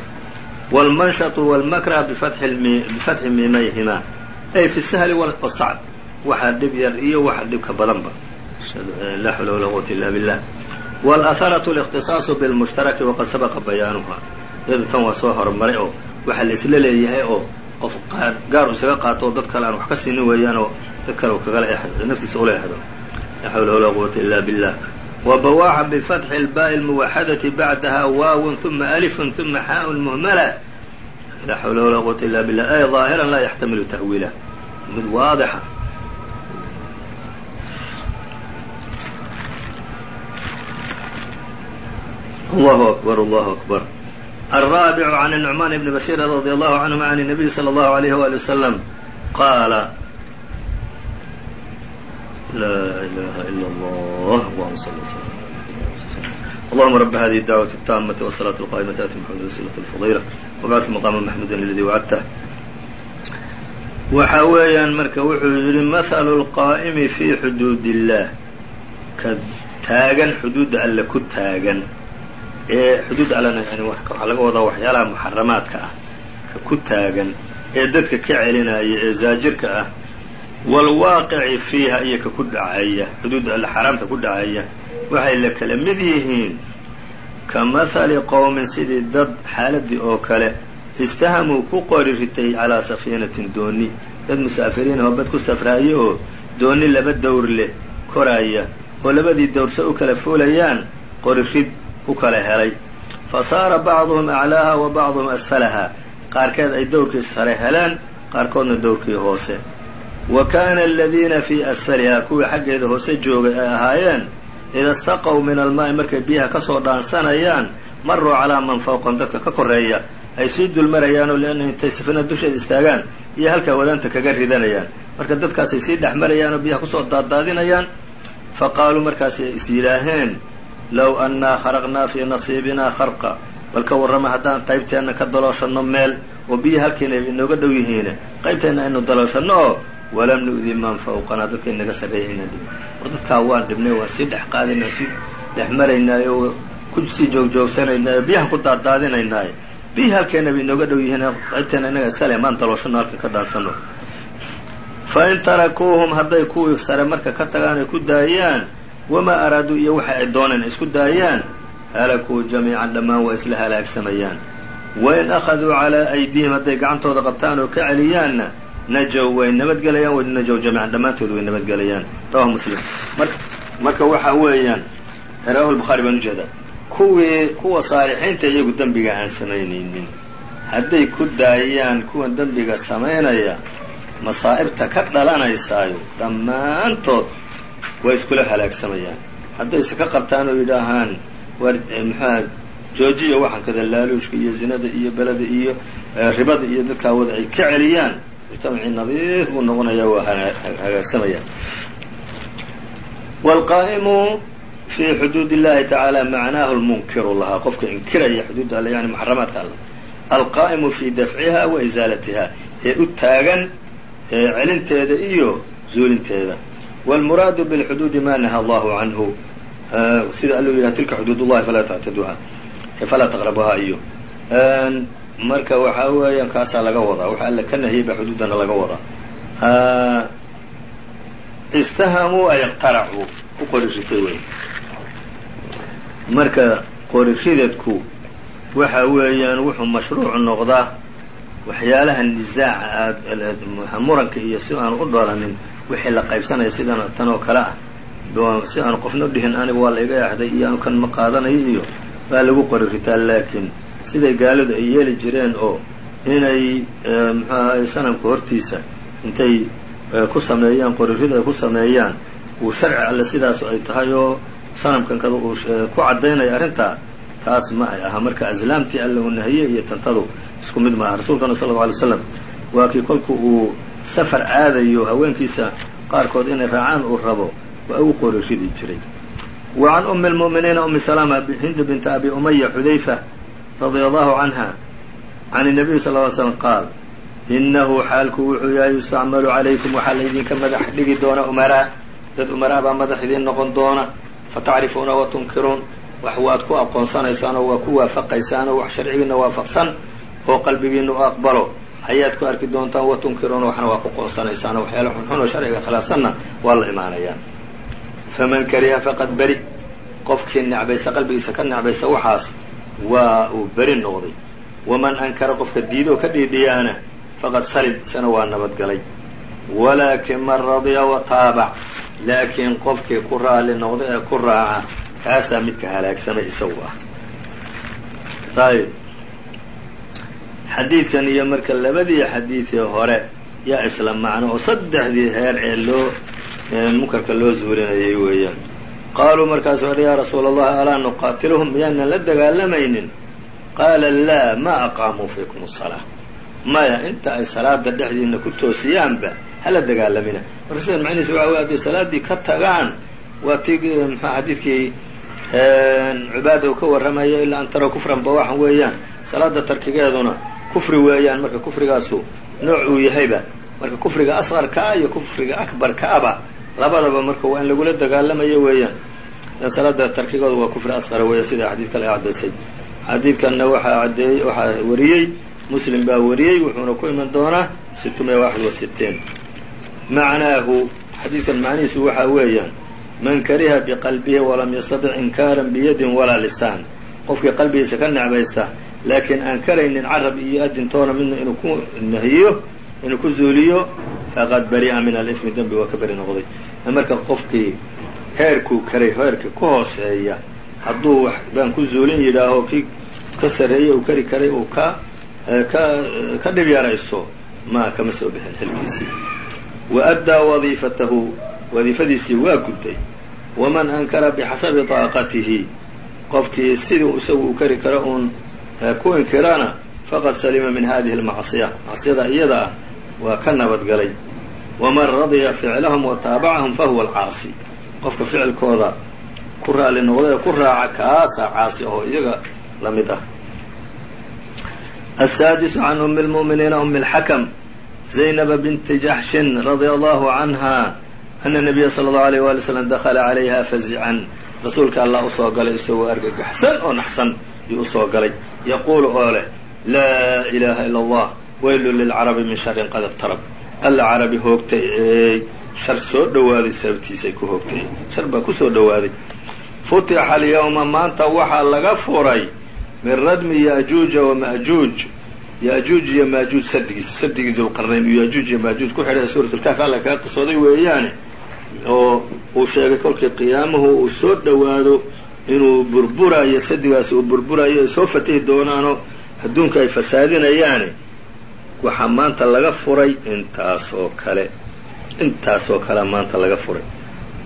wاlmanshatu wاlmakrah bifatxi miimayhima ay fi sahli wsacb waxa dhib yar iyo waxa dhibka badanba laa xawla walaa quwata illa billah wاlأharatu الاkhtisaaصu bاlmushtaraki waqad sabaqa bayaanuha iyadu tan waa soo horumaray oo waxa la isla leeyahay oo qof gaar u isaga qaato oo dad kale aan wax ka siinin weeyaan oo dad kale kagala naftiisa ula exdo laa xawla walaa quwata illa billah وبواxa بفتح الباء الموxdة بعdha waaw ثuma ألف ثuma xاء مهmلة laa xawla walaa quwata illa billah ay ظاahirا laa yaxtamilu تأwiilah mid waadixa allahu akbar allahu akbar الرابع عن النعمان بن بشير رضي الله عنهma عن النبي صلى الله عليه وaلي وسلم qاala لا إله إلا الله اللهم صل وسلم اللهم رب هذه الدعوة التامة والصلاة القائمة آت محمد وسيلة الفضيلة وبعث مقاما محمودا الذي وعدته waxa weeyaan marka wuxuu yidhi مثل الqاa'م في xuduud الlah ka taagan xuduudda alle ku taagan ee xuduud allena yani waxaa laga wadaa waxyaalaha muxaramaadka ah ku taagan ee dadka ka celinaya ee zaajirka ah waalwaaqici fiiha iyo ka ku dhacaya xuduudda alle xaaraamta ku dhacaya waxay la kala mid yihiin. Ka mahali qowmin sidii dad xaaladii oo kale istahamuu ku qori ritay calaa safiinatin dooni. Dad musaafiriin oo bad ku safraaye oo dooni laba dowr leh koraya oo labadii dowrse u kala fuulayaan qori rid u kala helay. Fa saara bacduhum aclaaha wa bacduhum asfalaha. Qaarkeed ay dowrkii sare heleen qaarkoodna dowrkii hoose. Wa kaana aladiina fii asfalihaa kuwii xaggeeda hoose joogay ay ahaayeen ida staqow min almaa'i markay biyaha ka soo dhaansanayaan maruu calaa man fawqan dadka ka koreeya ay sii dulmarayaanoo leanna intay safina dusheeda istaagaan iyo halkaa wadaanta kaga ridanayaan. Marka dadkaasay sii dhex marayaanoo biyaha ku soo daaddaadinayaan fa qaaluu markaasay is yidhaaheen low annaa kharaqnaa fii nasiibinaa kharqa bal ka warrama haddaan qaybteenna ka dalooshanno meel oo biyaha halkiina inooga dhow yihiine qaybteenna aynu dalooshanno oo walam nu'di man fawqanaa dadkay naga sarreeya inaan dhibin war dadkaa waan dhibnay waan sii dhex qaadinaa sii dhex maraynaaye oo ku sii joogjoogsanaynaay biyaha ku daaddaadinaynaaye biyihii halkeena bay inooga dhow yihiin qaybteena innaga iska leh maan dalooshanno halka ka dhaansanno fa in tarakuuhum hadday kuwii sare marka ka tagaan ay ku daayaan wamaa araaduu iyo waxa ay dooneen isku daayaan halakuu jamiican dhammaan waa isla halaagsamayaan wain akhaduu calaa aydiihim hadday gacantooda qabtaan oo ka celiyaanna najow way nabadgelayaan way najow jamiican dhammaantood way nabadgelayaan rawahu muslim marka waxa weeyaan rawahu lbukhaari baan u jeedaa kuwii kuwa saalixiinta iyagu dembiga aan samaynaynin hadday ku daayaan kuwan dembiga samaynaya masaa'ibta ka dhalanaysaayo dhammaantood way iskula halaagsamayaan. Haddayse ka qabtaan oo yidhaahaan war muxuaha joojiya waxaan kada laaluushka iyo zinada iyo beleda iyo ribada iyo dadkaa wada ay ka celiyaan. Mujtamacii nadiif buu noqonayaa waa hagaagsamayaan wlqaa'imu fii xuduud illahi tacaala macnaahu lmunkiru lahaa. Qofka inkiraya xuduudda alle yani muxaramaadka alle alqaa'imu fii dafciha wa isaalatiha ee u taagan celinteeda iyo zuulinteeda wاlmuraadu bاlxuduudi ma naha allahu canhu sida allu yidhaha tilka xuduud ullahi falaa tactaduuha falaa taqrabuhaa iyo marka waxaa weeyaan kaasaa laga wadaa waxa alle ka nahiyay baa xuduuddana laga wadaa istahamuu ay iqtaracuu u qori wey marka qori waxa weeyaan wuxuu mashruuc noqdaa waxyaalaha nisaaca aad muranka iyo si aan u dholanin wixii la qaybsanaya sidan tan oo kale ah. Si aan qofna dhihin aniga waa la iga yaxday iyo anu kan ma qaadanayo iyo baa lagu qori ritaa laakiin siday gaalidu ay yeeli jireen oo inay muxuu ahay sanamka hortiisa intay ku sameeyaan qoririd ay ku sameeyaan uu sharci alle sidaas ay tahay oo sanamkan kada uu ku caddaynayo arrintaa taas ma ay aha. Marka aslaamtii alle uu nahiye iyo tantadu isku mid maaha. Rasuulkana sala alla alay slam waa kii kolku uu safar aadayo haweenkiisa qaarkood inay raacaan uu rabo waa u qori ridi jiray. Wa can umi lmu'miniina umi salama hinda binta abi umaya xudayfa radia allahu canha can الnabiy sal ly slm qaal inahu xaalku wuxuu yahay yustacmalu calaykum waxaa laydinka madax dhigi doona umaraa dad umaraa baa madax idiin noqon doona. Fatacrifuuna watunkiruun wax waad ku aqoonsanaysaan oo waa ku waafaqaysaan oo wax sharcigiina waafaqsan oo qalbigiina u aqbalo ayaad ku arki doontaan watunkiruuna waxna waa ku qoonsanaysaan oo waxyaala xunxun oo sharciga khilaafsanna waa la imaanayaan. Faman kariha faqad beri qofkii necbaysa qalbigiisa ka necbaysa waxaas waa uu beri noqday. Waman ankara qofka diidoo ka dhiidhiyaana faqad salim isana waa nabadgalay walaakin man radiya wa taabac laakiin qofkii ku raali noqda ee ku raaca kaasaa midka halaagsamay isagu ah. Ayb xadiidkan iyo marka labadii xadiidee hore yaa isla macno oo saddexdii heer ee loo munkarka loo zuulinayay weeyaan. Qaaluu markaasu odha yaa rasuula allahi alaa nuqaatiluhum miyaanan la dagaalamaynin qaala laa ma aqaamuu fiikum asalaa maya inta ay salaada dhexdiina ku toosiyaanba hala dagaalamina. Marka sidan macnihiisa waxa wey hadday salaaddii ka tagaan waa ti mxua xadiidkii cibaada uu ka warramayo ilaa an tara kufran bawaxan weeyaan. Salaada tarkigeeduna kufri weeyaan marka kufrigaasu nooc uu yahayba marka kufriga asqarka ah iyo kufriga akbarka aba labadaba marka waa in lagula dagaalamayo weeyaan. Salaada tarkigooda waa kufri asqara weeya sida xadiid kale caddaysay xadiidkanna waxaa adeeyey waxaa wariyey muslim baa wariyey wuxuuna ku iman doonaa situmiya waxad wa sitiin macnaahu xadiidkan macnihiisu waxaa weeyaan man kariha biqalbihi walam yastatic inkaaran biyadin walaa lisaan. Qofkii qalbigiisa ka necbaysta laakiin aan karaynin carab iyo adintoona midna inuu ku nahiyo inuu ku zuuliyo faqad bari'a min alsmi dembi waa ka beri noqday. Marka qofkii heerkuu karay heerkii ku hooseeya hadduu wax baan ku zuulin yidhaaho kii ka sarreeyey uu kari karay uu ka ka ka dhib yaraysto ma kama soo bixin xilkiisii. Wa addaa wadiifatahu wadiifadiisii waa gudday. Waman ankara bixasabi طaaqatihi qofkii sidii isagu uu kari karo uun ku inkirana faqad salima min hadihi اlmacصiya macsiyada iyada ah waa ka nabadgalay waman radya ficlahum wa taabacahum fahuwa alcaasi qofka ficilkooda ku raali noqda ee ku raaca kaasaa caasi ahoo iyaga la mid ah السادس عن أم المؤمنين أم الحكم زينب بنت جحش رضي الله عنها أن النبي صلى الله عليه وaلي وسلم دخل عليها فزعا rasuulka allah usoo galay isagoo argagaxsan oo naxsan yuu usoo galay yaquulu oo leh laa ilaaha ila allah weylun lilcarabi min sharin qad iqtarab alla carabi hoogtay ee shar soo dhowaaday sababtiisay ku hoogtay shar baa ku soo dhowaaday futixa alyawma maanta waxaa laga furay min radmi yaajuuja wamaajuuj yaajuuj iyo maajuuj sadigiis sadigii dulqarnayn yaajuuj iyo maajuuj ku xidhay suuratulkaaf alla kaa qisooday weeyaane oo uu sheegay kolkii qiyaamuhu uu soo dhowaado inuu burburayo sadigaasi uu burburayo ay soo fatihi doonaanoo adduunka ay fasaadinayaane waxaa maanta laga furay intaas oo kale intaas oo kalea maanta laga furay.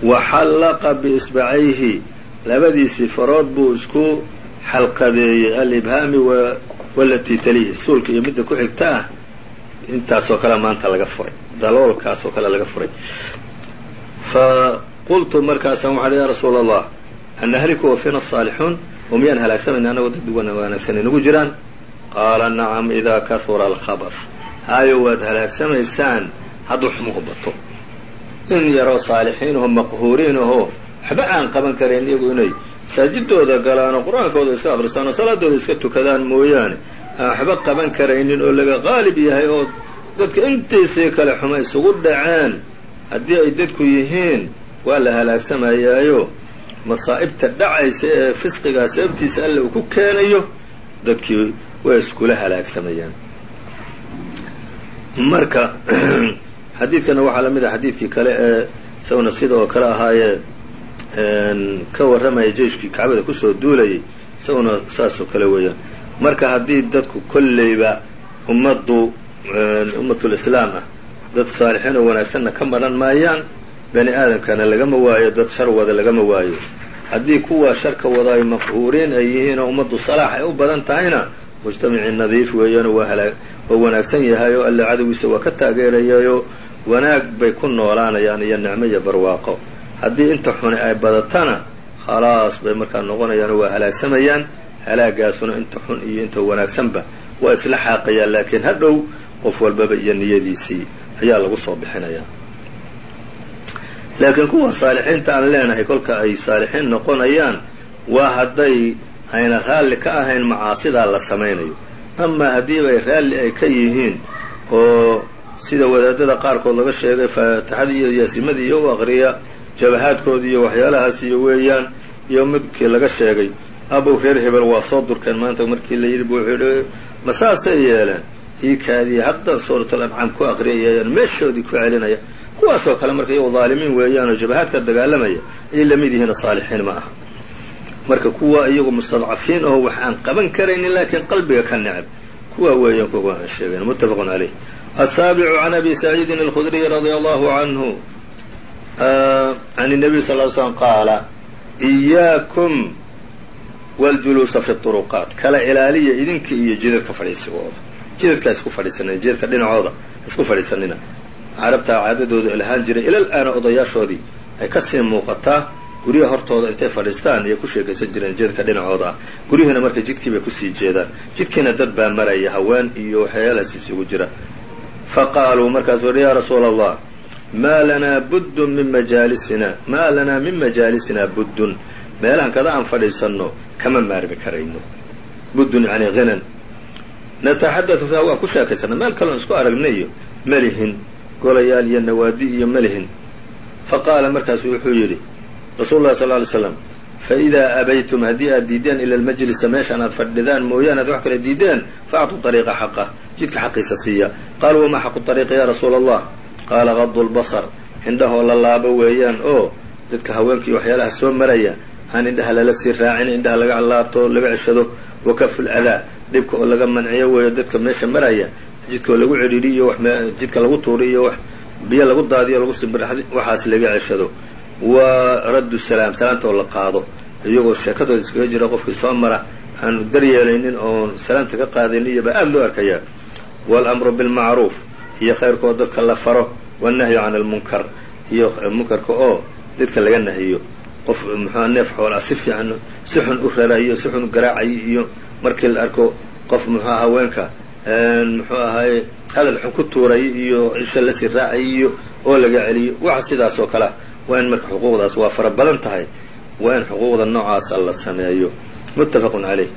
Wa xallaqa biisbacayhi labadiisii farood buu isku xalqadeeyey alibhaami walatii talihi suulka iyo midda ku xigta ah intaasoo kale maanta laga furay daloolkaasoo kale laga furay. Fa qultu markaasaan waxaa ya rasuula allah anahliku wa fiina asaalixuun oo miyaan halaagsamayna annagoo dad wanaagsan inagu jiraan qaala nacam idaa kahura alkhabas haayo waad halaagsamaysaan hadduu xumuhu bato in yaroo saalixiinahoo maqhuuriin ahoo waxba aan qaban karayn iyagu inay masaajidooda galaan oo qur'aankooda iska akrisaan oo salaadooda iska tukadaan mooyaane aan waxba qaban karaynin oo laga qaalib yahay oo dadka intaysii kale xuma isugu dhaceen haddii ay dadku yihiin waa la halaagsamayaayo masaa'ibta dhacaysa ee fisqigaa sababtiisa alle uu ku keenayo dadkii way iskula halaagsamayaan. Marka <clears throat> xadiidkana waxaa la mid ah xadiidkii kale ee isaguna sida oo kale ahaayee ka warramaya jeyshkii kacbada ku soo duulayay isaguna saasoo kale weeyaan. Marka haddii dadku kolleyba ummaddu ummatulislaam ah dad saalixiin oo wanaagsanna ka maran maayaan bani aadamkana lagama waayo dad shar wada lagama waayo. Haddii kuwa sharka wada ay maqhuuriin ay yihiin oo ummaddu salaax ay u badan tahayna mujtamacii nadiif weeyaanoo waa wanaagsan yahay oo alle cadowgiisa waa ka taageerayayoo wanaag bay ku noolaanayaan iyo nicmo iyo barwaaqo. Haddii inta xuni ay badatana khalaas bay markaa noqonayaanoo waa halaagsamayaan halaagaasuna inta xun iyo inta wanaagsanba waa isla xaaqayaan laakiin hadhow qof walbaba iyo niyadiisii ayaa lagu soo bixinayaa laakiin kuwa saalixiinta aan leenahay kolka ay saalixiin noqonayaan waa hadday ayna raalli ka ahayn macaasidaa la samaynayo. Amaa haddiiba ay raalli ay ka yihiin oo sida wadaadada qaarkood laga sheegay faatixadii iyo yaasimadii iyo u aqriya jabahaadkoodii iyo waxyaalahaas iyo weeyaan iyo midkii laga sheegay abow reer hebel waa soo durkeen maanta markii la yidhi bu wuxuu ma saasay yeeleen? Iikaadii haddan suuratul ancaam ku aqriyayayaan meeshoodii ku celinaya kuwaasoo kale marka iyago dhaalimiin weeyaanoo jabahaadka dagaalamaya ayay lamid yihiin saalixiin ma aha marka kuwa iyagu mustadcafiin aho wax aan qaban karaynin laakiin qalbiga ka neceb kuwa weeyaan kuwa aan sheegayn muttafaqun caleyh asaabicu can abi saciidin alkhudriy radia allahu canhu can الnabiy sal ly slm qaala إiyaakum wاljuluusa fi الطuruqaat kala ilaaliya idinka iyo jidadka fadhiisigooda jidadka isku fadhiisanina jidadka dhinacooda isku fadhiisanina carabtaa caadadooda ilahaan jiray ilal aana odayaashoodii ay ka sii muuqataa guryaha hortooda intay fadhiistaan ayay ku sheekaysan jireen jidadka dhinacooda. Ah guryihiina marka jidkii bay ku sii jeedaan. Jidkiina dad baa maraya haween iyo waxyaalahaas isugu jira. Faqaaluu markaasuu yihi yaa rasuula allah maa lanaa buddun min majaalisina maa lanaa min majaalisinaa buddun. Meelahan kada aan fadhiisanno kama maarmi karayno. Buddun yani hinan nataxadatu fiha waan ku sheekaysana meel kaloon isku aragnayo melihin golayaal iyo nawaadi iyo melihin faqaala markaasu wuxuu yidhi rasuulu llahi sal ly slam faidaa abaytum haddii aad diideen ila lmajlisa meeshaan aad fadhidaan mooyaane ad wax kale diideen faactuu ariiqa xaqah jidka xaqiisa siiya. Qaaluu wamaa xaqu ariiqi ya rasuula allah qaala qadu lbasar indhahoo la laabo weeyaan oo dadka haweenkii waxyaalaha soo maraya aan indhaha lala sii raacin indhaha laga laabto laga ceshado wa kaful adaa dhibka oo laga manciyo weeyo dadka meesha maraya jidka oo lagu cidhiidhi iyo jidka lagu tuuri iyo biyo lagu daadiyo lagu sibir waxaas laga ceshado. Wa raddu salaam salaamta oo la qaado. Iyagoo sheekadooda iskaga jira qofkii soo mara aan daryeelaynin oon salaamta ka qaadaynin iyo baa aada loo arkayaa. Waalamru bilmacruuf iyo khayrka oo dadka la faro wannahyu can almunkar iyo munkarka oo dadka laga nahiyo. Qof muxua neef xoolaa si fiican si xun u rarayo si xun garaacayo iyo markii la arko qof muxua haweenka muxuu ahaye hadal xun ku tuurayo iyo isha la sii raacayo iyo oo laga celiyo. Waxa sidaas oo kalea waa in marka xuquuqdaas waa fara badan tahay. Waa in xuquuqda noocaasa la sameeyo. Muttafaqun caleyh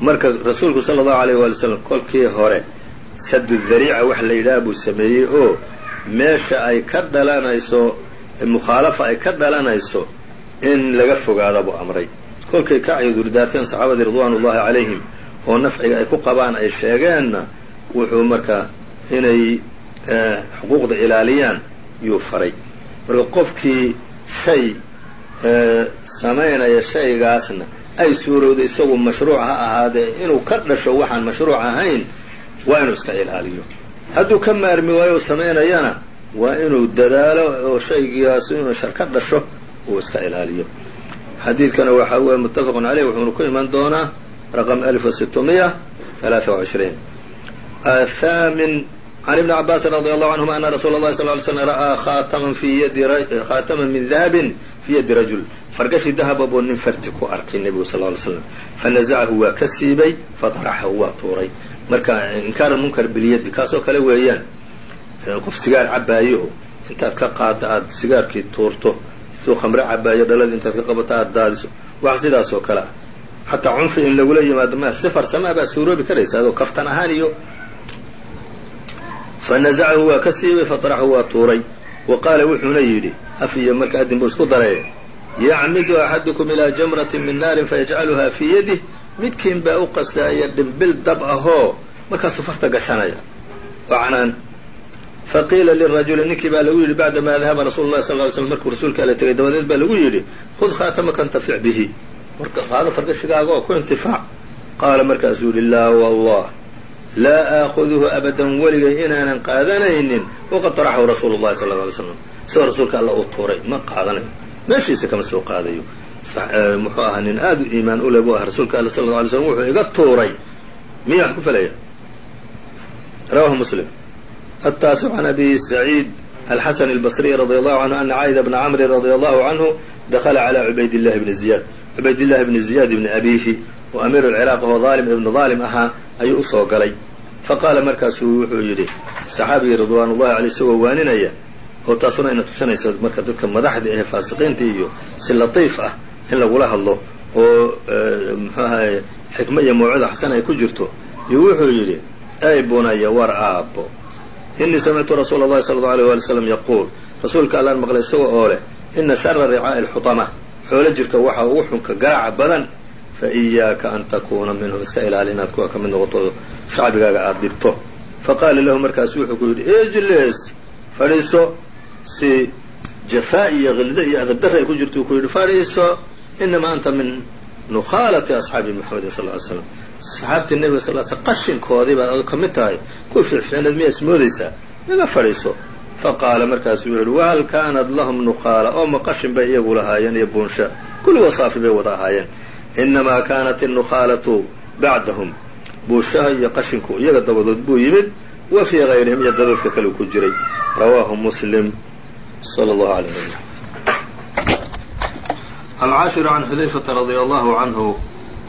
marka rasuulku sala allahu alayh waali slam kolkii hore sadu dariica wax la yidhaha buu sameeyey oo meesha ay ka dhalanayso mukhaalafa ay ka dhalanayso in laga fogaada buu amray. Kolkay ka cudurdaarteen saxaabadii ridwaan ullahi calayhim oo nafciga ay ku qabaan ay sheegeenna wuxuu marka inay xuquuqda ilaaliyaan yuu faray. Marka qofkii shay samaynaya shaygaasna ay suurowday isagu mashruuc ha ahaadee inuu ka dhasho waxaan mashruuc ahayn waa inuu iska ilaaliyo. Hadduu ka maarmi waayo u samaynayana waa inuu dadaalo oo shaygaas inuu shar ka dhasho uu iska ilaaliyo. Xadiidkana waxaa weeye muttafaqun caleyh wuxuuna ku iman doonaa raqam alif wasitmiya alaaa وعishriin athaamin can ibni cabaasin radi allahu canhuma ana rasuula اllahi sal ly slm ra'aa khaataman fi yadi khaataman min dahabin fi yadi rajul fargashi dahaba buu nin farti ku arkay nebigu sal ly slam fanazacahu waa ka siibay faطaraxahu waa tuuray marka inkaar munkar bilyadi kaasoo kale weeyaan qof sigaar cabaayo intaad ka qaadda aada sigaarkii tuurto siduu khamre cabaayo dhaladii intaad ka qabato aada daadiso wax sidaas oo kale ah xataa cunfi in lagula yimaado ma si farsamaa baa suuroobi karaysa adoo kaftan ahaan iyo fanazacahu waa ka siibay faطraxahu waa tuuray. Wa qaala wuxuuna yidhi af iyo marka adin buu isku daray. Yacmidu axadukum ilaa jamrati min naarin fayajcaluha fii yadih midkiin baa u qasdaaya dhimbil dab ahoo markaasuu farta gashanaya. Canaan faqiila lirajuli ninkii baa lagu yidhi bacdamaa dahaba rasuulu lahi sal ly slm markuu rasuulka ala tegay dabadeed baa lagu yidhi khud khaatamaka intafic bihi qaado fargashigaaga oo ku intifaac. Qaala markaasuu yihi laa wallah laa aakuduhu abadan weligay inaanan qaadanaynin. Waqad taraxahu rasuulu llahi sala lla alay slam isagoo rasuulka alla uu tuuray ma qaadanayo. Meeshiisa kama soo qaadayo. E, muxuu ahaa nin aada u iimaan u le buu ah rasuulka alla sala alla slam wuxuu iga tuuray. Miyaa wax ku falaya rawahu muslim. Ataasic can abi saciid alxasan albasriy radi allahu canhu ana cayd bna camri radi allahu canhu dakla calaa cubaydillahi bni ziyaad cubaydillahi bni ziyaad ibni abiihi oo amiir alciraaq oo daalim ibnu daalim ahaa ayuu u soo galay. Faqaala markaasuu wuxuu yidhi saxaabigii ridwaan ullahi caleyh isagoo waaninaya oo taasuna ina tusinayso marka dadka madaxda ee faasiqiinta iyo si latiif ah in lagula hadlo oo eh, mxuahay xikmo iyo mawcida xasan ay ku jirto. Iyo wuxuu yidhi ey bunaya war aabbo inii samictu rasuula اllahi sala اllau alيyh wali slam yaquul rasuulka allaan maqlay isagoo oo leh ina shara ricaa'i اlxutama xoolo jirka waxa ugu xunka gaaca badan fa iyaaka an takuuna minhum iska ilaali inaad kuwa ka mid noqoto shacbigaaga aada dhibto faqaala lahu markaasu wuxuu ku yidhi ijlis fadhiiso si jafaa iyo hildo iyo adabdarra ay ku jirto uu ku yidhi fadhiiso inamaa anta min nukhaalati asxaabi moxamedin sal ly slam asxaabtii nebiga sal sl qashinkoodii baad ka mid tahay kuwa fiicfiicneed miyaa ismoodaysaa iga fadhiiso. Faqaala markaasu wuxu uhi wahal kaanat lahum nuqaala? Oo ma qashin bay iyagu lahaayeen iyo buunsha. Kulli wasaafi bay wada ahaayeen. Inamaa kaanat innukhaalatu bacdahum. Buushaha iyo qashinku iyaga dabadood buu yimid wa fii gayrihim iyo dadadka kale ku jiray. Rawaahu muslim sala allahu alay wasalam alcaashiru can xudayfata radia allahu canhu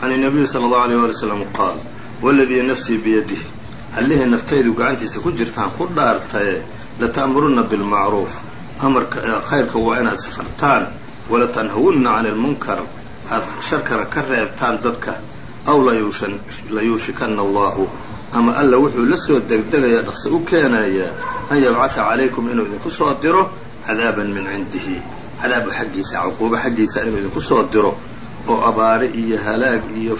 can الnabiyi salى اllahu alيyh wali slam qaal waladii nafsii biyadih allihii naftaydu gacantiisa ku jirtaan ku dhaartaye lata'muruna bilmacruuf amarka khayrka waa inaad isfartaan walatanhawunna can اlmunkar aad sharkana ka reebtaan dadka aw layuushikana allahu ama alla wuxuu la soo degdegaya dhaqso u keenayaa an yabcata calaykum inuu idinku soo diro cadaaban min cindihi cadaab xaggiisa cuquubo xaggiisa inuu idinku soo diro oo abaare iyo halaag iyo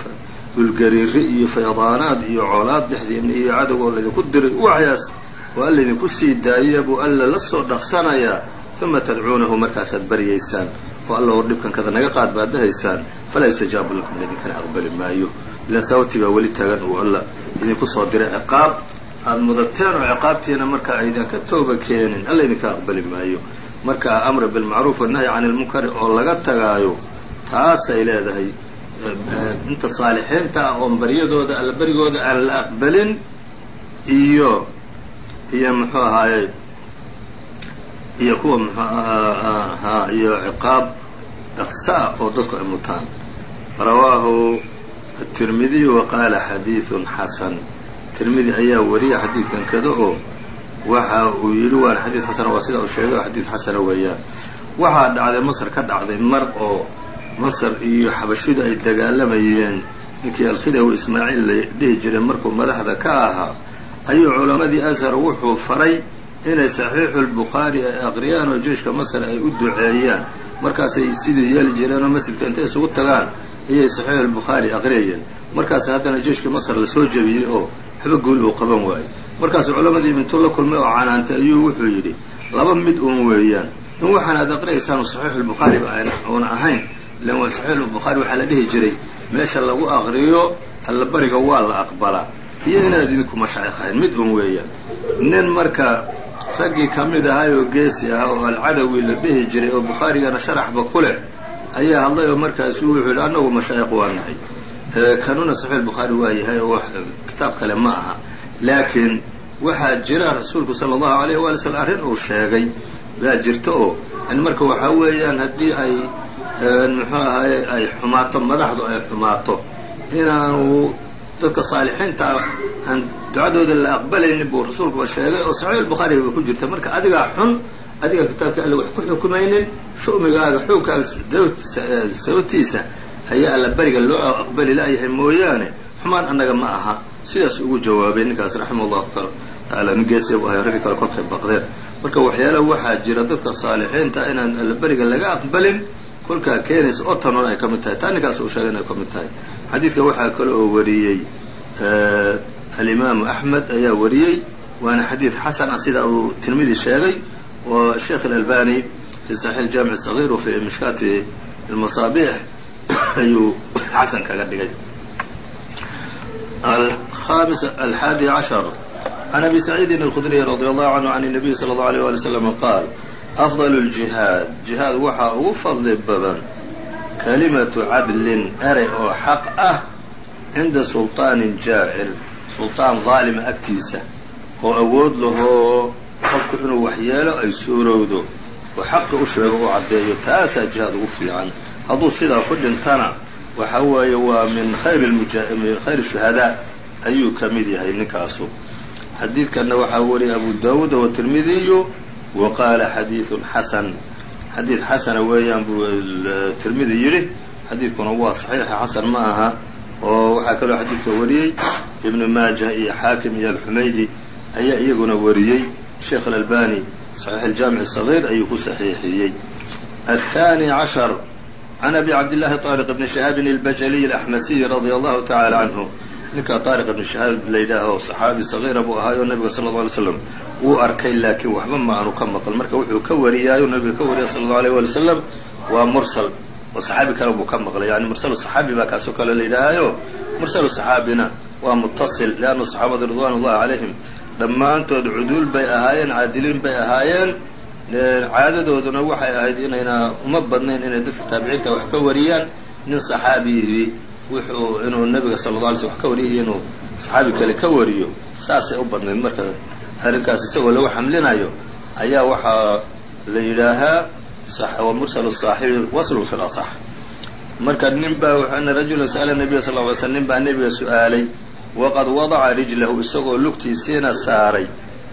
dhulgariiri iyo faydaanaad iyo colaad dhexdiina iyo cadowgoo laydinku diray waxyaas oo alla idinku sii daaya buu alla la soo dhaqsanayaa uma tadcuunahu markaasaad baryaysaan oo alla oo dhibkankada naga qaad baad dhahaysaan falaa yustajaabu lakum idinkana aqbali maayo. Ilaan sababtii baa weli taagan uu alla idinku soo diray ciqaab aada mudateen oo ciqaabtiina marka aydan ka tooba keenin alla idinka aqbali maayo. Marka amra bilmacruuf wanahyi can ilmunkari oo laga tagaayo taasay leedahay eh, inta saalixiinta ah oon aan la aqbalin iyo iyo muxuu ahaaye iyo kuwa muxuu ahaa iyo ciqaab dhaqsa ah oo dadku ay mutaan. Rawaahu atirmidiyu wa xadiidun xasan. Tirmidi ayaa wariya xadiidkan kada oo waxa uu yidhi waana xadiid xasana waa sida uu sheegay xadiid xasana weeyaan waxaa dhacday masar ka dhacday mar oo masr iyo xabashidu ay dagaalamayeen. Ninkii alkhidaw ismaaciil la dhihi jiray markuu madaxda ka ahaa ayuu culammadii ashar wuxuu faray inay saxiixu lbukhaari ay aqriyaan oo jeyshka masr ay u duceeyaan. Markaasay sidii yeeli jireen oo masjidka intay isugu tagaan ayay saxiixu lbukhaari aqriyayeen markaas haddana jeyshka masr la soo jebiyey oo waxba guul uu qaban waayey. Markaasu culammadii intuu la kulmay oo canaantay ayuu wuxuu yidhi laba mid uun weeyaan. In waxaan aad aqriyaysaan saxiixulbukhaari ba uuna ahayn ilan waa saxiixulbukhaari waxaa la dhihi jiray meesha lagu aqriyo allabariga waa la aqbalaa iyo inaad idinku mashaayikhayn mid un weeyaan. Nin marka raggii ka mid ahay oo geesi ah oo alcadawi la dhihi jiray oo bukhaarigana sharaxba ku leh ayaa hadlay oo markaasu wuxuu yidhi annagu mashaayikh waa nahay. Kanuna saxiixulbukhaari waa yahay oo kitaab kale ma aha. Laakiin waxaa jira rasuulku sala allahu alayh waali slm arrin uu sheegay baa jirta oo yani marka waxaa weeyaan haddii ay muxuu ahaye ay xumaato madaxdu ay xumaato. Inaanu dadka saalixiinta aan ducadooda la aqbalaynin buu rasuulkuba sheegay oo saxiixulbukhaariga ba ku jirta marka adigaa xun adigaan kitaabka alle wax ku xukumaynin shumigaaga xuunkaaga sababtiisa ayaa alla beriga loo aqbali la'yahay mooyaane. Xumaan annaga ma aha. Sidaas ugu jawaabay ninkaas raximah allahu taala geesiya bu ahay raggi kale kolkay baqdeen. Marka waxyaalaha waxaa jira dadka saalixiinta inaan alla beriga laga aqbalin kolkaa keenaysa ortan hore ay ka tahay. Taa uu sheegay inay ka tahay. Xadiidka waxaa kale oo wariyey alimaamu axmed ayaa wariyey. Waana xadiid xasan ah sida uu tirmidi sheegay. Oo sheekh ilalbani fii saxiix jaamic sagiir wa mishkaati almasaabix ayuu xasan kaga dhigay. Alhamis alxaadi cashar. Can abi saciidin alkhudriy radi allahu canhu can nabiyi sala allahu alيyh wali w slama afضل الجihaad jihaad waxaa ugu fadli badan kalimatu cadlin erey oo xaq ah cinda sulطaanin jaa'ir sulطaan daalima agtiisa oo awood lahoo qofku inuu waxyeelo ay suurowdo oo xaqa u sheego u caddeeyo taasaa jihaad ugu fiican hadduu sidaa ku dhintana waxa weeye waa min khayr min khayr shuhadaa ayuu ka mid yahay ninkaasu xadiidkanna waxaa wariyay abu daawuud watirmidiyu wa qaala xadiidun xasan xadiid xasana weeyaan buu tirmidi yidhi xadiidkuna waa saxiixa xasan ma aha. Oo waxaa kaloo xadiidka wariyey ibnu maaja iyo xaakim iyo alxumaydi ayaa iyaguna wariyey. Sheekh alalbani saxiix aljaamic asagiir ayuu ku saxiixiyey. Aلthaani cashar can abi cabdillahi طaariq bni shahaabin albajaliy alaxmasiy radia allahu tacala ninkaa طaariq ibni shahaab la yidhaaho saxaabi sagiira buu ahaayoo nabiga sala اlه alay slam wuu arkay laakiin waxba ma aanu ka maqal marka wuxuu ka wariyaayo nabiga ka wariya sala اlه alيyh wali wasalam waa mursal oo saxaabi kale buu ka maqlay yani mursalu saxaabi baa kaasoo kale la yidhaahayo mursalu saxaabina waa mutasil lianna saxaabada ridwan ullahi calayhim dhammaantood cuduul bay ahaayeen caadiliin bay ahaayeen caadadooduna waxay ahayd inayna uma badnayn inay dadka taabiciinta wax ka wariyaan nin saxaabiyihii wuxuu inuu nabiga sala la alay sl wax ka wariyay inuu saxaabi kale ka wariyo. Saasay u badnayd marka arrinkaas isagoo lagu xamlinayo ayaa waxaa la yidhaahaa wa saaxibi waslun fi lasax marka nin baa ana rajula sa'ala nabiya sal ly sl nin baa nebiga su'aalay waqad wadaca rijlahu isagoo lugtiisiina saaray